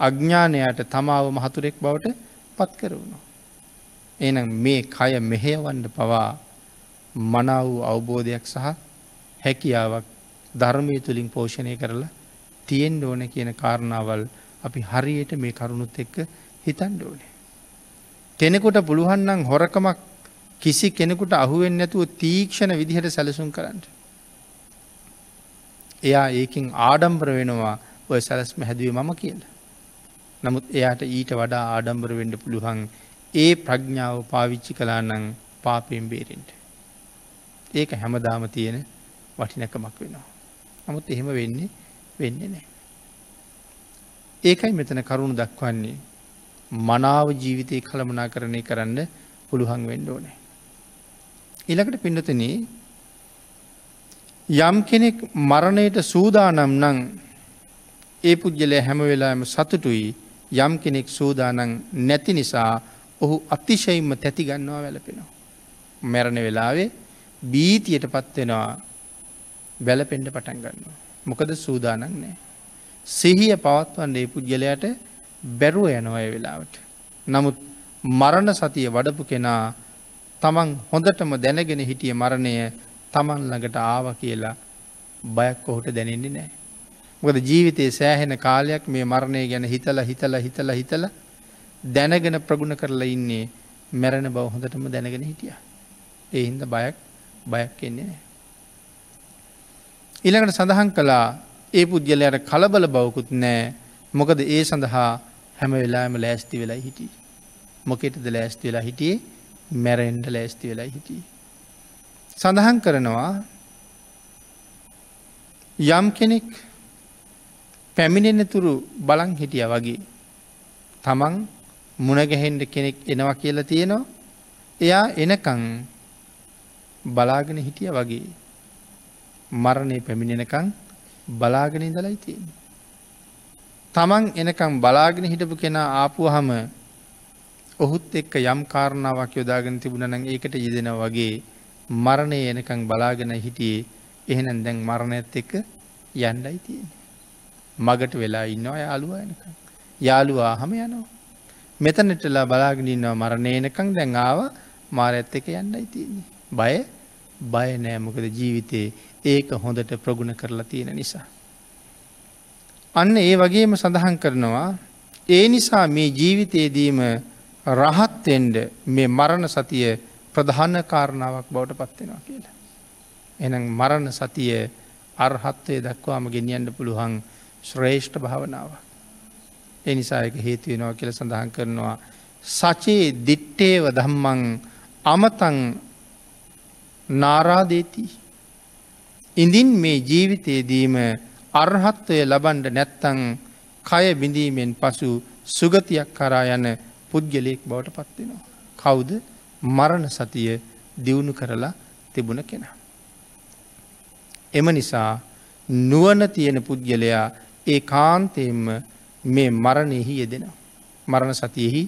අඥ්ඥානයට තමාව මහතුරෙක් බවට පත් කරවුණු. එනම් මේ කය මෙහෙයවන්න පවා මනාව වූ අවබෝධයක් සහ හැකියාවක් ධර්මය තුළින් පෝෂණය කරලා තියෙන් ඕන කියන කාරණාවල් අපි හරියට මේ කරුණුත් එක්ක හිතන්ඩ ඕනේ. කෙනෙකුට පුළුවන්නම් හොරකමක් කිසි කෙනෙකුට අහුවෙන් නැතුව තීක්ෂණ විදිහට සැලසුම් කරන්න. එයා ඒකින් ආඩම්බර වෙනවා ඔය සැලස්ම හැදුවේ මම කියල. නමුත් එයාට ඊට වඩා ආඩම්බර වෙන්ඩ පුළුවන් ඒ ප්‍රඥාව පාවිච්චි කලානං පාපයෙන් බේරෙන්ට. ඒක හැමදාම තියෙන වටිනකමක් වෙනවා. නමුත් එහෙම වෙන්නේ වෙන්නේ නෑ. ඒකයි මෙතන කරුණු දක්වන්නේ මනාව ජීවිතය කළමනා කරණය කරන්න පුළුවන් වෙන්ඩ ඕනෑ. ඉළකට පිඩතන යම් කෙනෙක් මරණයට සූදානම් නං ඒ පුද්ගලය හැම වෙලාම සතුටුයි යම් කෙනෙක් සූදානං නැති නිසා ඔහු අතිශයින්ම තැතිගන්නවා වැලපෙනවා. මැරණ වෙලාවේ බීතියට පත්වෙනවා වැලපෙන්ඩ පටන් ගන්නවා. මොකද සූදානක් නෑ. සිහිය පවත්වන්නේ පුද්ගලයට බැරුව යනොය වෙලාවට. නමුත් මරණ සතිය වඩපු කෙනා තමන් හොඳටම දැනගෙන හිටිය මරණය තමන් ළඟට ආව කියලා බයක් ඔහුට දැනෙන්නේ නෑ. මොකද ජීවිතයේ සෑහෙන කාලයක් මේ මරණය ගැන හිතල හිතල හිතල හිතල දැනගෙන ප්‍රගුණ කරලා ඉන්නේ මැරණ බව හොඳටම දැනගෙන හිටිය. ඒ හින්ද බයක් බයක් එන්නේ නෑ. ඉළඟට සඳහන් කලා ඒ පුද්ගලයට කලබල බවකුත් නෑ මොකද ඒ සඳහා හැම වෙලාම ලෑස්ති වෙලා හිටිය. මොකෙටද ලෑස්ති වෙලා හිටියේ මැරෙන්ඩ ලෑස්ති වෙලා හිටිය. සඳහන් කරනවා යම් කෙනෙක් පැමිණෙන තුරු බලං හිටිය වගේ තමන් මුණගැහෙන්ඩ කෙනෙක් එනවා කියලා තියෙනවා එයා එනකං බලාගෙන හිටිය වගේ මරණය පැමිණෙනකං බලාගෙන ඉඳලයි තියෙන. තමන් එනකම් බලාගෙන හිටපු කෙනා ආපුහම ඔහුත් එක්ක යම් කාරණාවක් යොදාගෙන තිබුණනං ඒකට යෙදෙන වගේ මරණය එනකං බලාගෙන හිටියේ එහෙනම් දැන් මරණයත් එක්ක යන්ඩයි තියෙන. මගට වෙලා ඉන්නවා යාළුව එනක. යාළුවා හම යනවා. මෙතනටලා බලාගෙන ඉන්නවා මරණයනකං දැන් ආව මාරඇත් එක යන්නයි තියන්නේ. බය බය නෑමකද ජීවිතේ ඒක හොඳට ප්‍රගුණ කරලා තියෙන නිසා. අන්න ඒ වගේම සඳහන් කරනවා ඒ නිසා මේ ජීවිතයේදීම රහත්තෙන්ඩ මේ මරණ සතිය ප්‍රධාන කාරණාවක් බවට පත්වෙනවා කියලා. එනම් මරණ සතිය අර්හත්වය දක්වාම ගෙනියන්ට පුළුවන් ශ්‍රේෂ්ඨ භාවනාව. එනිසායක හේතුවෙනවා කියල සඳහන් කරනවා. සචේ දිට්ටේව දම්මං අමතං නාරාදේති. ඉඳින් මේ ජීවිතයේදීම අර්හත්වය ලබන්ඩ නැත්තං කය බිඳීමෙන් පසු සුගතියක් කරා යන පුද්ගලයෙක් බවට පත්වෙනවා. කවුද මරණ සතිය දියුණු කරලා තිබුණ කෙනා. එම නිසා නුවන තියෙන පුද්ගලයා ඒ කාන්තයෙන්ම මේ මරණයෙහි යෙදෙනවා. මරණ සතියෙහි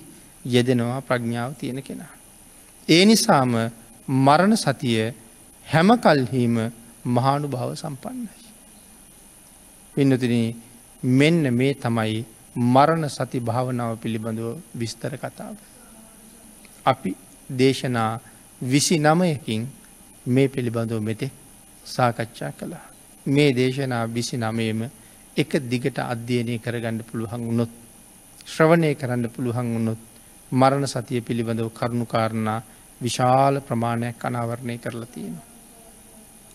යෙදෙනවා ප්‍රඥාව තියෙන කෙනා. ඒ නිසාම මරණ සතිය හැම කල්හීම මහානු භාව සම්පන්නයි. පින්නතින මෙන්න මේ තමයි මරණ සති භාවනාව පිළිබඳව විස්තර කතාව. අපි දේශනා විසි නමයකින් මේ පිළිබඳව මෙතෙක් සාකච්ඡා කළා. මේ දේශනා විසි නමයම එක දිගට අධ්‍යයනය කරගන්න පුළුවන් වුණොත් ශ්‍රවණය කරන්න පුළුවන් වුණොත් මරණ සතිය පිළිබඳව කරුණුකාරණා විශාල ප්‍රමාණයක් අනාවරණය කරලා තියෙනවා.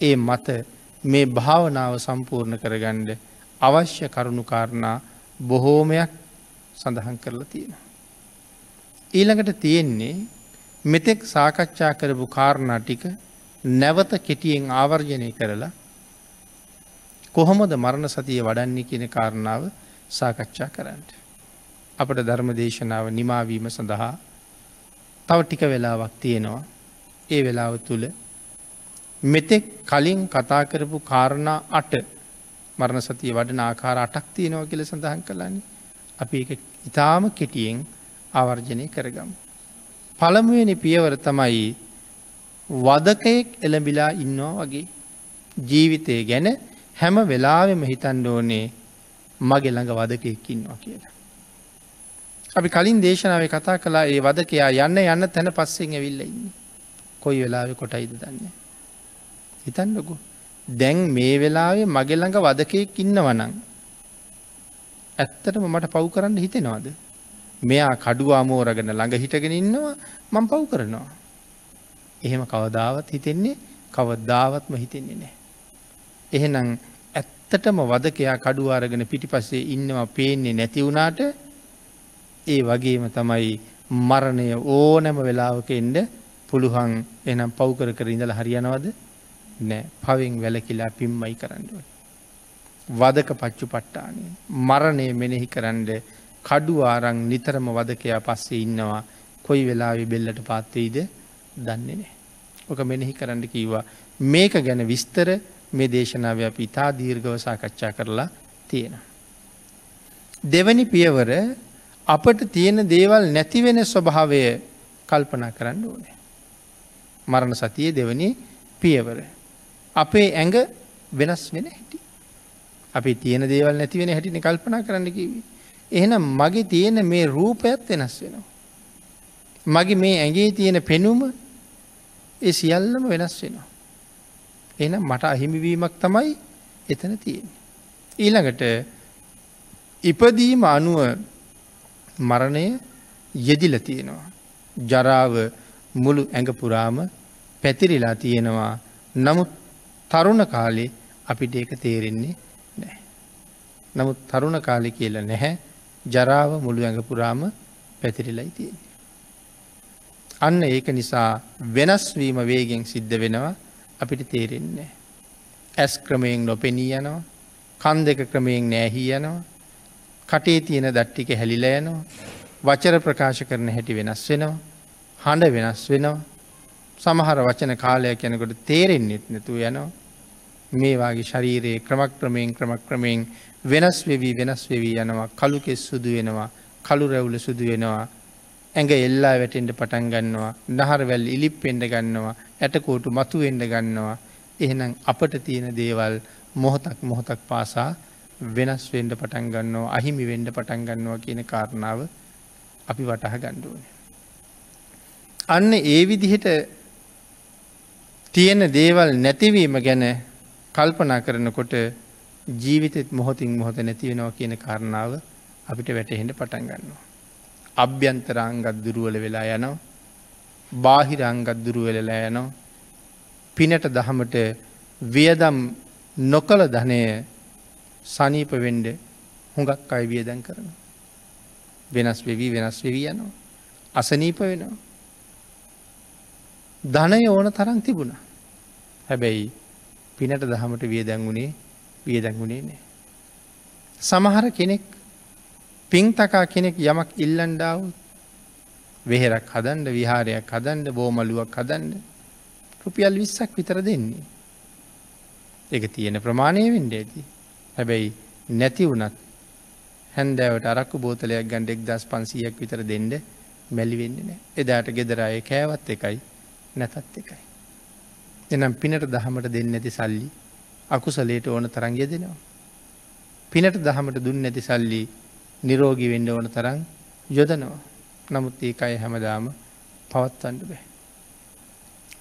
ඒ මත මේ භාවනාව සම්පූර්ණ කරගණ්ඩ අවශ්‍ය කරුණුකාරණා බොහෝමයක් සඳහන් කරලා තියෙනවා. ඊළඟට තියෙන්නේ මෙතෙක් සාකච්ඡා කරපු කාරණා ටික නැවත කෙටියෙන් ආවර්ජනය කරලා කොහොමද මරණ සතිය වඩන්නේ කියන කාරණාව සාකච්ඡා කරන්නට. අපට ධර්ම දේශනාව නිමාවීම සඳහා තව ටික වෙලාවක් තියෙනවා ඒ වෙලාව තුළ මෙතෙක් කලින් කතා කරපු කාරණා අට මරණ සතිය වඩන ආකාර අටක් තියෙනව කියල සඳහන් කළන්නේ අපි එක ඉතාම කෙටියෙන් ආවර්ජනය කරගම්. පළමුුවනි පියවර තමයි වදකයෙක් එළඹිලා ඉන්නවා වගේ ජීවිතය ගැන හැම වෙලාවෙම හිතන්ඩ ඕනේ මගේ ළඟ වදකයෙක්කින්නවා කියලා. අපි කලින් දේශනාව කතා කලා ඒ වදකයා යන්න යන්න තැන පස්සෙන් ඇවිල්ල ඉන්න. කොයි වෙලාවෙ කොටයිද දන්න. හිතන්නකු. දැන් මේ වෙලාවේ මගෙල්ළඟ වදකයෙක් ඉන්නවනං. ඇත්තටම මට පව් කරන්න හිතෙනවාද. මෙයා කඩුවා මෝරගෙන ළඟ හිටගෙන ඉන්නවා මං පව් කරනවා. එහෙම කවදාවත් හිතෙන්නේ කවදාවත්ම හිතෙන්නේ නෑ. එහෙනම් ඇත්තටම වදකයා කඩුවාරගෙන පිටිපස්සේ ඉන්නවා පේන්නේ නැති වුණාට ඒ වගේම තමයි මරණය ඕනැම වෙලාවක එන්ඩ පුළුවන් එනම් පව්කර කර ඉඳල හරියනවද නෑ පවෙන් වැලකිලා පිම්මයි කරන්නුව. වදක පච්චු පට්ටානය මරණය මෙනෙහි කරන්ඩ කඩු ආරං නිතරම වදකයා පස්සේ ඉන්නවා කොයි වෙලාවෙ බෙල්ලට පාත්තෙයිද දන්නේ නෑ. ඕක මෙනෙහි කරන්න කීවා මේක ගැන විස්තර මේ දේශනාව අප ඉතා දීර්ගව සාකච්ඡා කරලා තියෙන. දෙවැනි පියවර අපට තියෙන දේවල් නැතිවෙන ස්වභාවය කල්පනා කරන්න ඕනේ. මරණ සතිය දෙවනි පියවර. අපේ ඇඟ වෙනස් වෙන හැටි. අපි තියෙන දේවල් නැතිවෙන හැටින කල්පනා කරන්න කිවී. එහෙනම් මගේ තියෙන මේ රූපයත් වෙනස් වෙනවා. මගේ මේ ඇගේ තියෙන පෙනුම ඒ සියල්ලම වෙනස් වෙනවා. එන මට අහිමිවීමක් තමයි එතන තියෙන. ඊළඟට ඉපදීම අනුව මරණය යෙදිල තියෙනවා. ජරාව මුළු ඇඟ පුරාම පැතිරිලා තියෙනවා නමුත් තරුණ කාලේ අපිට ඒක තේරෙන්නේ නෑ. නමුත් තරුණ කාලෙ කියල නැහැ ජරාව මුළු ඇඟ පුරාම පැතිරිලයි තියෙන. අන්න ඒක නිසා වෙනස්වීම වේගෙන් සිද්ධ වෙනවා අපිට තේරෙන්නේ. ඇස් ක්‍රමයෙන් නොපෙනී යනවා කන් දෙක ක්‍රමයෙන් නෑහී යනවා කටේ තියෙන දට්ටික හැලිල යනවා වචර ප්‍රකාශ කරන හැටි වෙනස් වෙනවා හඬ වෙනස් වෙනවා සමහර වචන කාලයක් යනකොට තේරෙන්න්නෙත් නැතුව යනවා. මේවාගේ ශරීරයේ ක්‍රමක්‍රමයෙන් ක්‍රමක්‍රමයෙන් වෙනස් වෙවී වෙනස් වෙවී යනවා. කළු කෙස් සුදු වෙනවා කළු රැවුල සුදු වෙනවා. ඇඟ එල්ලා වැටෙන්ට පටන් ගන්නවා. නහරවැල් ඉලිප්පෙන්ඩ ගන්නවා. ඇටකෝටු මතු එන්ඩ ගන්නවා. එහෙනම් අපට තියෙන දේවල් මොහොතක් මොහොතක් පාසා වෙනස් වෙන්ඩ පටන් ගන්නවා අහිමි වෙන්ඩ පටන් ගන්නවා කියන කාරණාව අපි වටහ ගණ්ඩුවන. අන්න ඒ විදිහට තියෙන දේවල් නැතිවීම ගැන කල්පනා කරනකොට ජීවිතෙත් මොහොතින් මොහොත නැතිවෙනවා කියන කාරණාව අපිට වැටහෙන්ට පටන් ගන්නවා. අභ්‍යන්තරංගත් දුරුවල වෙලා යනවා බාහිරංගත් දුරුවලලා යනවා පිනට දහමට වියදම් නොකළ ධනය සනීප වෙන්ඩ හුඟක් අයි වියදැන් කරන. වෙනස් වෙවී වෙනස් වෙවී යනවා. අසනීප වෙනවා. ධනය ඕන තරන් තිබුණ. හැබැයි පිනට දහමට වියදැංගුණේ වියදැංගුණේ නෑ. සමහර කෙනෙක් පින් තකා කෙනෙක් යමක් ඉල්ලන්ඩාවත් වෙහෙරක් හදන්ඩ විහාරයක් හදන්ඩ බෝමලුවක් හදන්ඩ රුපියල් විස්සක් විතර දෙන්නේ. එක තියෙන ප්‍රමාණය වෙන්ඩ ඇති. හැබැයි නැති වනත් හැන්දෑවට අරක්කු බෝතලයක් ගණඩ එක්දස් පන්සියක් විතර දෙන්ඩ මැලිවෙන්නේ නෑ එදාට ගෙදරය කෑවත් එකයි නැතත් එකයි. එනම් පිනට දහමට දෙන්න ඇති සල්ලි අකුසලේට ඕන තරංගය දෙනවා. පිනට දහමට දුන්න ඇති සල්ලි නිරෝගි වෙන්ඩ ඕන තරං යොදනවා. නමුත් ඒකයි හැමදාම පවත්වන්න බෑ.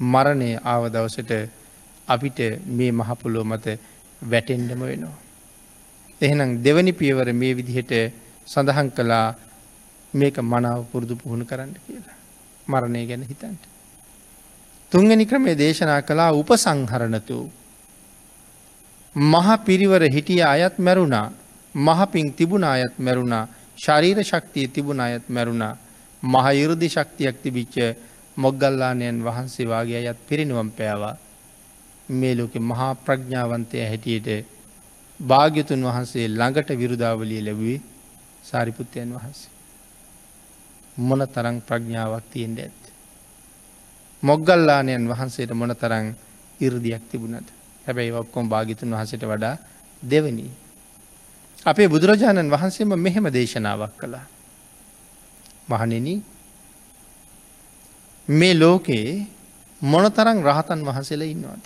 මරණය ආව දවසට අපිට මේ මහපොලෝ මත වැටෙන්ඩම වෙනවා. එහෙනම් දෙවනි පියවර මේ විදිහට සඳහන් කළා මේක මනාව පුරුදු පුහුණු කරන්න කියලා. මරණය ගැන හිතන්ට. තුන්ගනි ක්‍රමේ දේශනා කළා උපසංහරණතු. මහ පිරිවර හිටිය අයත් මැරුණා මහපින් තිබුණ අයත් මැරුණා ශරීර ශක්තිය තිබුණ අයත් මැරුණා මහ යුරුදි ශක්තියක් තිබිච්ච මොග්ගල්ලානයන් වහන්සේ වගේ අයත් පිරිනුවම් පෑවා මේ ලෝකෙ මහා ප්‍රඥාවන්තය හැටියට භාග්‍යතුන් වහන්සේ ළඟට විරුදාවලිය ලැබුවේ සාරිපුත්තයන් වහන්සේ. මොන තරං ප්‍රඥාවක් තියෙන්ට ඇත්. මොග්ගල්ලානයන් වහන්සේට මොන තරං ඉරදියක් තිබුණද. හැබැයි ඔක්කොම් භාගිතුන් වහසට වඩා දෙවනී. අපේ බුදුරජාණන් වහන්සේම මෙහෙම දේශනාවක් කළා. මහනෙන මේ ලෝකයේ මොනතරං රහතන් වහන්සේල ඉන්නවාද.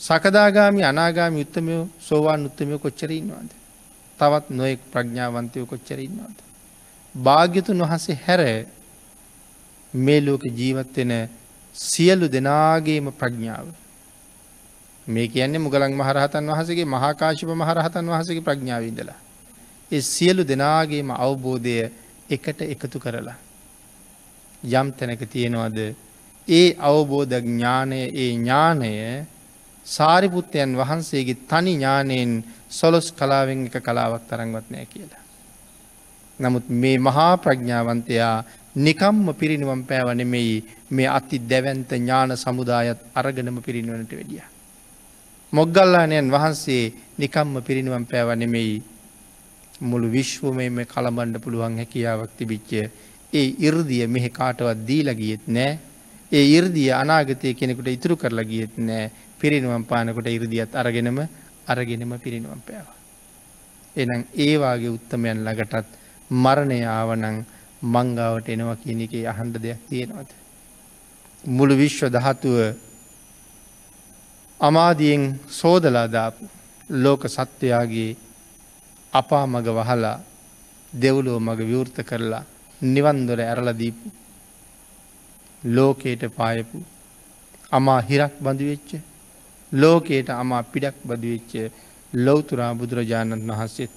සකදාගාමි අනාගාමි උත්තමයෝ සෝවාන් උත්තමයෝ කොච්චර ඉන්නවාද. තවත් නොයෙක් ප්‍රඥාවන්තයෝ කොච්චර ඉන්නවාද. භාග්‍යතුන් වහන්සේ හැර මේ ලෝක ජීවත්වෙන සියලු දෙනාගේම ප්‍රඥාව. මේ කියන්නේ මුගලන් මහරහතන් වහසගේ මහාකාශප මහරහතන් වහසගේ ප්‍රඥාවීදලා. ඒ සියලු දෙනාගේම අවබෝධය එකට එකතු කරලා. යම් තැනක තියෙනවද ඒ අවබෝධ ඥානය ඒ ඥානය සාරිපුත්තයන් වහන්සේගේ තනි ඥානයෙන් සොලොස් කලාවෙන් එක කලාවක් තරංවත් නෑ කියලා. නමුත් මේ මහා ප්‍රඥාවන්තයා නිකම්ම පිරිනිවම් පෑවනෙමෙයි මේ අති දැවන්ත ඥාන සමුදායත් අරගනම පිරිනිවනට වැඩිය. මොග්ගල්ලානයන් වහන්සේ නිකම්ම පිරිනිවම් පෑවනෙමෙයි මුළු විශ්වමම කළබණ්ඩ පුළුවන් හැකියාවක් තිබිච්ච ඒ ඉර්දිය මෙහෙ කාටවත් දීලගියෙත් නෑ ඒ ඉර්දිය අනාගතය කෙනෙකුට ඉතුරු කරලා ගියෙත් නෑ පිරිනුවම් පානකොට ඉරදිියත් අරගෙනම අරගෙනම පිරිනුවම් පෑව. එනම් ඒවාගේ උත්තමයන් ළඟටත් මරණය ආවනං මංගාවට එනවා කියන එක අහන්ඩ දෙයක් තියෙනවද. මුළු විශ්ව දහතුව අමාදියෙන් සෝදලාදාපු ලෝක සත්වයාගේ අපා මග වහලා දෙව්ලෝ මග විවෘත කරලා නිවන්දොර ඇරලදීපු ලෝකයට පායපු අමා හිරක් බඳුවෙච්ච ලෝකයට අමා පිඩක් බදවෙච්ච ලොවතුරා බුදුරජාණන් වහන්සේත්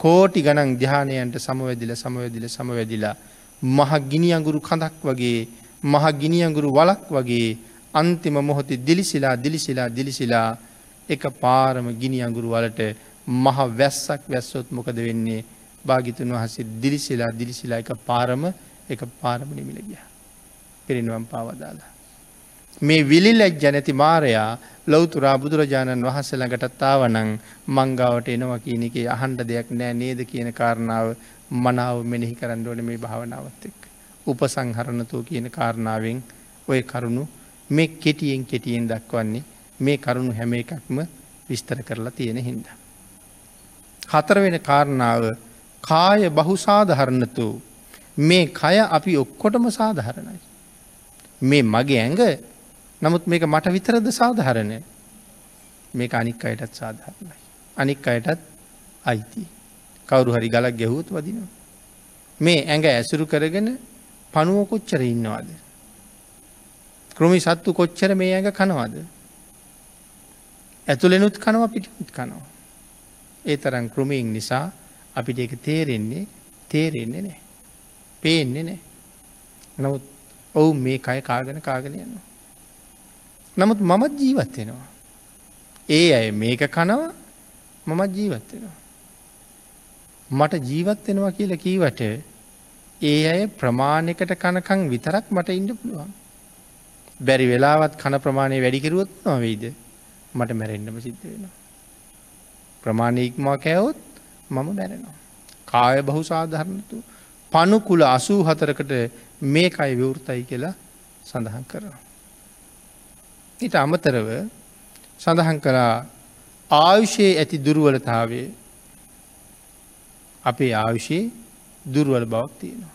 කෝටි ගණන් ධ්‍යානයන්ට සමවැදිල සමවැදිල සමවැදිලා මහ ගිනියඟුරු කඳක් වගේ මහ ගිනියඟුරු වලක් වගේ අන්තිම මොහොතේ දිලිසිලා දිලිසිලා දිලිසිලා එක පාරම ගිනියඟුරු වලට මහ වැස්සක් වැස්සොත් මොකද වෙන්නේ භාගිතුන් වහසේ දිලිසිලා දිලිසිලා එක පාරම එක පාරම නිමිල ගිය. පිරිනුවම් පාවදාලා. මේ විලිලැජ් ජනැති මාරයා ලොවතුරා බුදුරජාණන් වහන්ස ළඟටත් ආවනං මංගාවට එනවා කියන එක අහන්ඩ දෙයක් නෑ නේද කියන කාරණාව මනාව මෙනෙහි කරන්න ඕන මේ භාවනාවත් එක්. උපසංහරණතුව කියන කාරණාවෙන් ඔය කරුණු මේ කෙටියෙන් කෙටියෙන් දක්වන්නේ මේ කරුණු හැම එකක්ම විස්තර කරලා තියෙන හින්ද. හතරවෙන කාරණාව කාය බහු සාධහරණතු මේ කය අපි ඔක්කොටම සාධහරණයි. මේ මගේ ඇඟ නමුත් මේක මට විතරද සාධහරණය මේක අනික් අයටත් සාධාරණයි. අනික් අයටත් අයිති. කවරු හරි ගලක් ගැහුත් වදිනවා. මේ ඇඟ ඇසුරු කරගෙන පනුව කොච්චර ඉන්නවාද. ක්‍රමි සත්තු කොච්චර මේ ඇඟ කනවාද. ඇතුළෙනුත් කනව පිටිකුත් කනවා. ඒ තරම් ක්‍රමයෙන් නිසා අපිට එක තේරෙන්නේ තේරෙන්නේ නෑ. පේන්නේ නෑ. නමුත් ඔවු මේ කය කාගෙන කාගෙන යනවා. නමුත් මමත් ජීවත් වෙනවා. ඒ අය මේක කනවා මමත් ජීවත් වෙනවා. මට ජීවත් වෙනවා කියල කීවට ඒ අය ප්‍රමාණයකට කනකං විතරක් මට ඉන්න පුළුවන්. බැරි වෙලාවත් කන ප්‍රමාණය වැඩිකිරුවොත් නොවෙයිද මට මැරෙන්ඩම සිද්ධ වෙනවා. ප්‍රමාණීක්මා කෑවොත් මම බැරෙනවා. කාය බහු සාධරණතු පනුකුල අසූ හතරකට මේකයි විවෘතයි කියලා සඳහන් කරනවා. ඊට අමතරව සඳහන් කරා ආයුෂයේ ඇති දුරුවලතාවේ අපේ ආයුෂයේ දුරුවල බවක් තියෙනවා.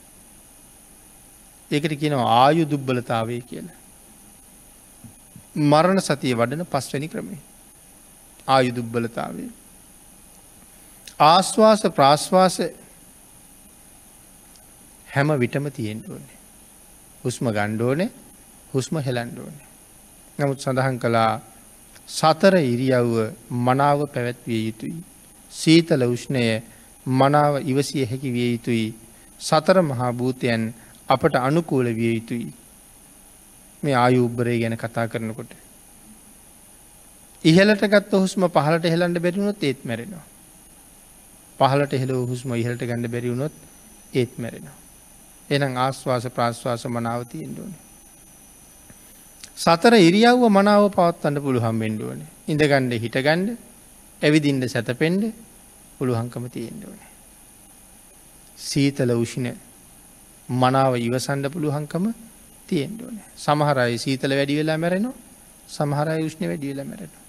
ඒකට කියනවා ආයු දුබ්බලතාවේ කියලා. මරණ සතිය වඩන පස්වැනි ක්‍රමේ. ආයු දුබ්බලතාවේ. ආශ්වාස ප්‍රාශ්වාස හැම විටම තියෙන් ඕනේ. හුස්ම ගණ්ඩෝනේ හුස්ම හෙලන්ඩෝනේ. නමුත් සඳහන් කළා සතර ඉරියව්ව මනාව පැවැත්විය යුතුයි. සීතල උෂ්ණය මනාව ඉවසිය හැකි විය යුතුයි. සතර මහා භූතයන් අපට අනුකූල විය යුතුයි. මේ ආයු උබ්බරේ ගැන කතා කරනකොට. ඉහලට ගත් හුස්ම පහලට හෙලන්ඩ බැරිවුණොත් ඒත් මැරෙනවා. පහලට හෙල හුස්ම ඉහලට ගන්න බැරිවුණොත් ඒත් මැරෙනවා. එනම් ආශ්වාස ප්‍රාශ්වාස මනාව තියෙන්ඩුවනේ. සතර ඉරියව්ව මනාව පවත්වන්න පුළුහම් වෙන්ඩුවන. ඉඳගණ්ඩ හිටගණ්ඩ ඇවිදින්ට සැතපෙන්ඩ පුළුහංකම තියෙන්ට ඕනේ. සීතල උෂින මනාව ඉවසන්ඩ පුළුහංකම තියෙන්ට ඕන. සමහරයි සීතල වැඩි වෙලා මැරෙනවා සමහරයි උෂ්ණ වැඩි වෙලා මැරෙනවා.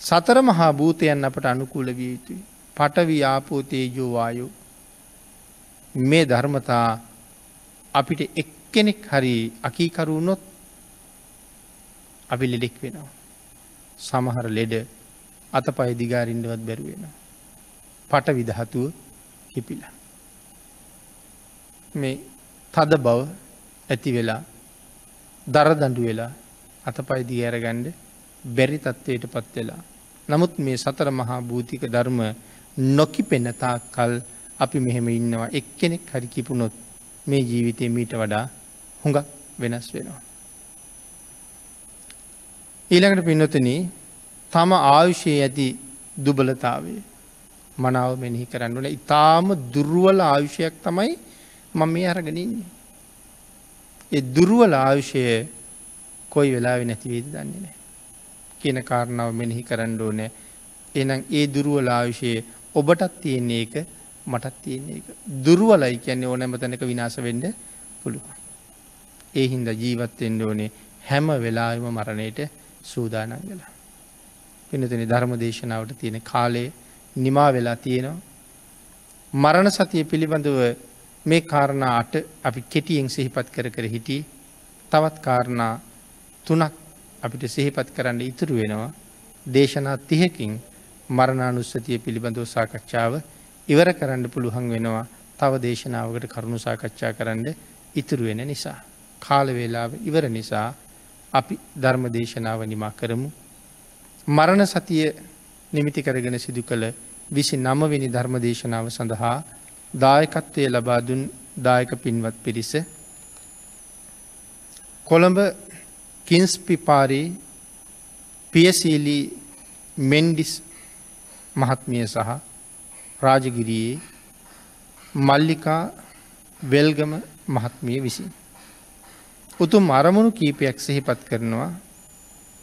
සතර මහා භූතයන් අපට අනුකූල විය යුතුයි. පටවි ආපෝතේජෝවායු මේ ධර්මතා අපිට එක්කෙනෙක් හරි අකීකරුණොත් අපි ලෙඩෙක් වෙනවා. සමහර ලෙඩ අත පය දිගාරින්ඩවත් බැරුවෙනවා. පට විදහතුව හිපිලා. මේ තද බව ඇති වෙලා දරදඩු වෙලා අතපයි දිගෑරගණ්ඩ බැරි තත්ත්වයට පත් වෙලා. නමුත් මේ සතර මහා භූතික ධර්ම නොකි පෙනතා කල් අපි මෙහෙම ඉන්නවා එක්කෙනෙක් හරි කිපුණොත් මේ ජීවිතය මීට වඩා හුඟක් වෙනස් වෙනවා. ඊළඟට පින්නොතන තම ආයුෂයේ ඇති දුබලතාවේ මනාව මෙනෙහි කරන්න වන ඉතාම දුර්ුවල ආයුෂයක් තමයි මම මේ අරගෙනන්නේ. ඒ දුරුවල ආයුෂය කොයි වෙලා නැතිවේද දන්නේ නෑ. කියන කාරණාව මෙනෙහි කරන්න ඕනෑ එනම් ඒ දුරුවල ආයුෂයේ ඔබටත් තියෙන්නේ එක මටත් තියෙන්නේ එක. දුරුවලයි කියන්නේ ඕනෑම තැනක විනාස වෙන්ඩ පුළුවන්. ඒ හින්ද ජීවත්වෙන්ඩ ඕනේ හැම වෙලාම මරණයට සූදානන් වෙලා. පිනතනි ධර්ම දේශනාවට තියෙන කාලේ නිමා වෙලා තියෙනවා. මරණ සතිය පිළිබඳව මේ කාරණා අට අපි කෙටියෙන් සිහිපත් කර කර හිටි තවත් කාරණා තුනක් අපිට සිහිපත් කරන්න ඉතුරු වෙනවා දේශනා තිහකින් මරණානුස්සතිය පිළිබඳව සාකච්ඡාව ඉවර කරන්න පුළුවන් වෙනවා තව දේශනාවකට කරුණු සාකච්ඡා කරන්න ඉතුරු වෙන නිසා. කාලවේලාව ඉවර නිසා අපි ධර්ම දේශනාව නිමා කරමු. මරණ සතිය නිමිති කරගෙන සිදු කළ විසි නමවෙනි ධර්ම දේශනාව සඳහා දායකත්වය ලබාදුන් දායක පින්වත් පිරිස කොළඹ කින්ස්පිපාරී පියසීලී මෙන්ඩිස් මහත්මිය සහ රාජගිරියේ මල්ලිකා වෙල්ගම මහත්මිය විසින්. උතුම් අරමුණු කීපයක් සෙහිපත් කරනවා.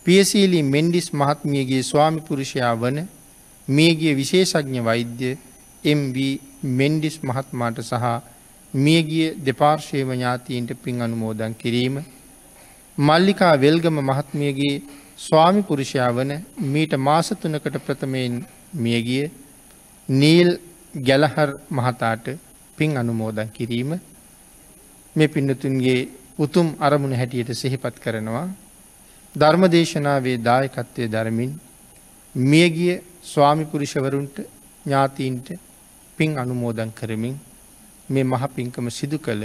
පියසීලී මෙන්ඩිස් මහත්මියගේ ස්වාමිපුරුෂයා වන මියගේ විශේෂඥ වෛද්‍ය MB මෙන්ඩිස් මහත්මාට සහ මියගිය දෙපාර්ශයම ඥාතීන්ට පින් අනුමෝදන් කිරීම. මල්ලිකා වෙල්ගම මහත්මියගේ ස්වාමි පුරුෂයා වන මීට මාසතුනකට ප්‍රථමයෙන් මියගිය නීල් ගැලහර් මහතාට පින් අනුමෝදන් කිරීම. මේ පින්නතුන්ගේ උතුම් අරමුණ හැටියට සිහිපත් කරනවා. ධර්මදේශනාවේ දායකත්වය දරමින් මියගිය ස්වාමිපුරුෂවරුන්ට ඥාතීන්ට පින් අනුමෝදන් කරමින් මේ මහ පින්කම සිදු කළ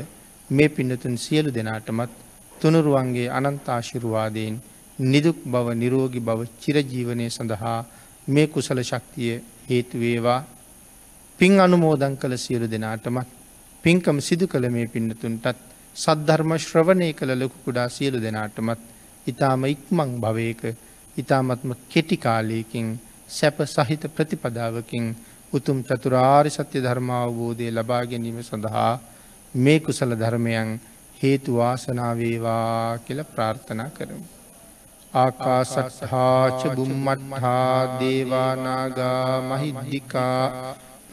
මේ පින්නතුන් සියලු දෙනාටමත් තුනුරුවන්ගේ අනන්තාශිරුවාදයෙන් නිදුක් බව නිරෝගි බව චිරජීවනය සඳහා මේ කුසල ශක්තිය හේතුවේවා පින් අනුමෝදන් කළ සියලු දෙනාටමත් පින්කම සිදු කළ මේ පින්නතුන්ටත් සද්ධර්ම ශ්‍රවණය කළ ලොකු කුඩා සියලු දෙනාටමත් ඉතාම ඉක්මං භවයක ඉතාමත්ම කෙටිකාලයකින් සැප සහිත ප්‍රතිපදාවකින් උතුම් චතුරාරි සත්‍ය ධර්මාවබෝධය ලබා ගැනීම සඳහා මේ කුසල ධර්මයන් හේතු වාසනාවේවා කියල ප්‍රාර්ථනා කරමු. ආකාසට්හාච බුම්මට්හා දේවානාගා මහිද්දිිකා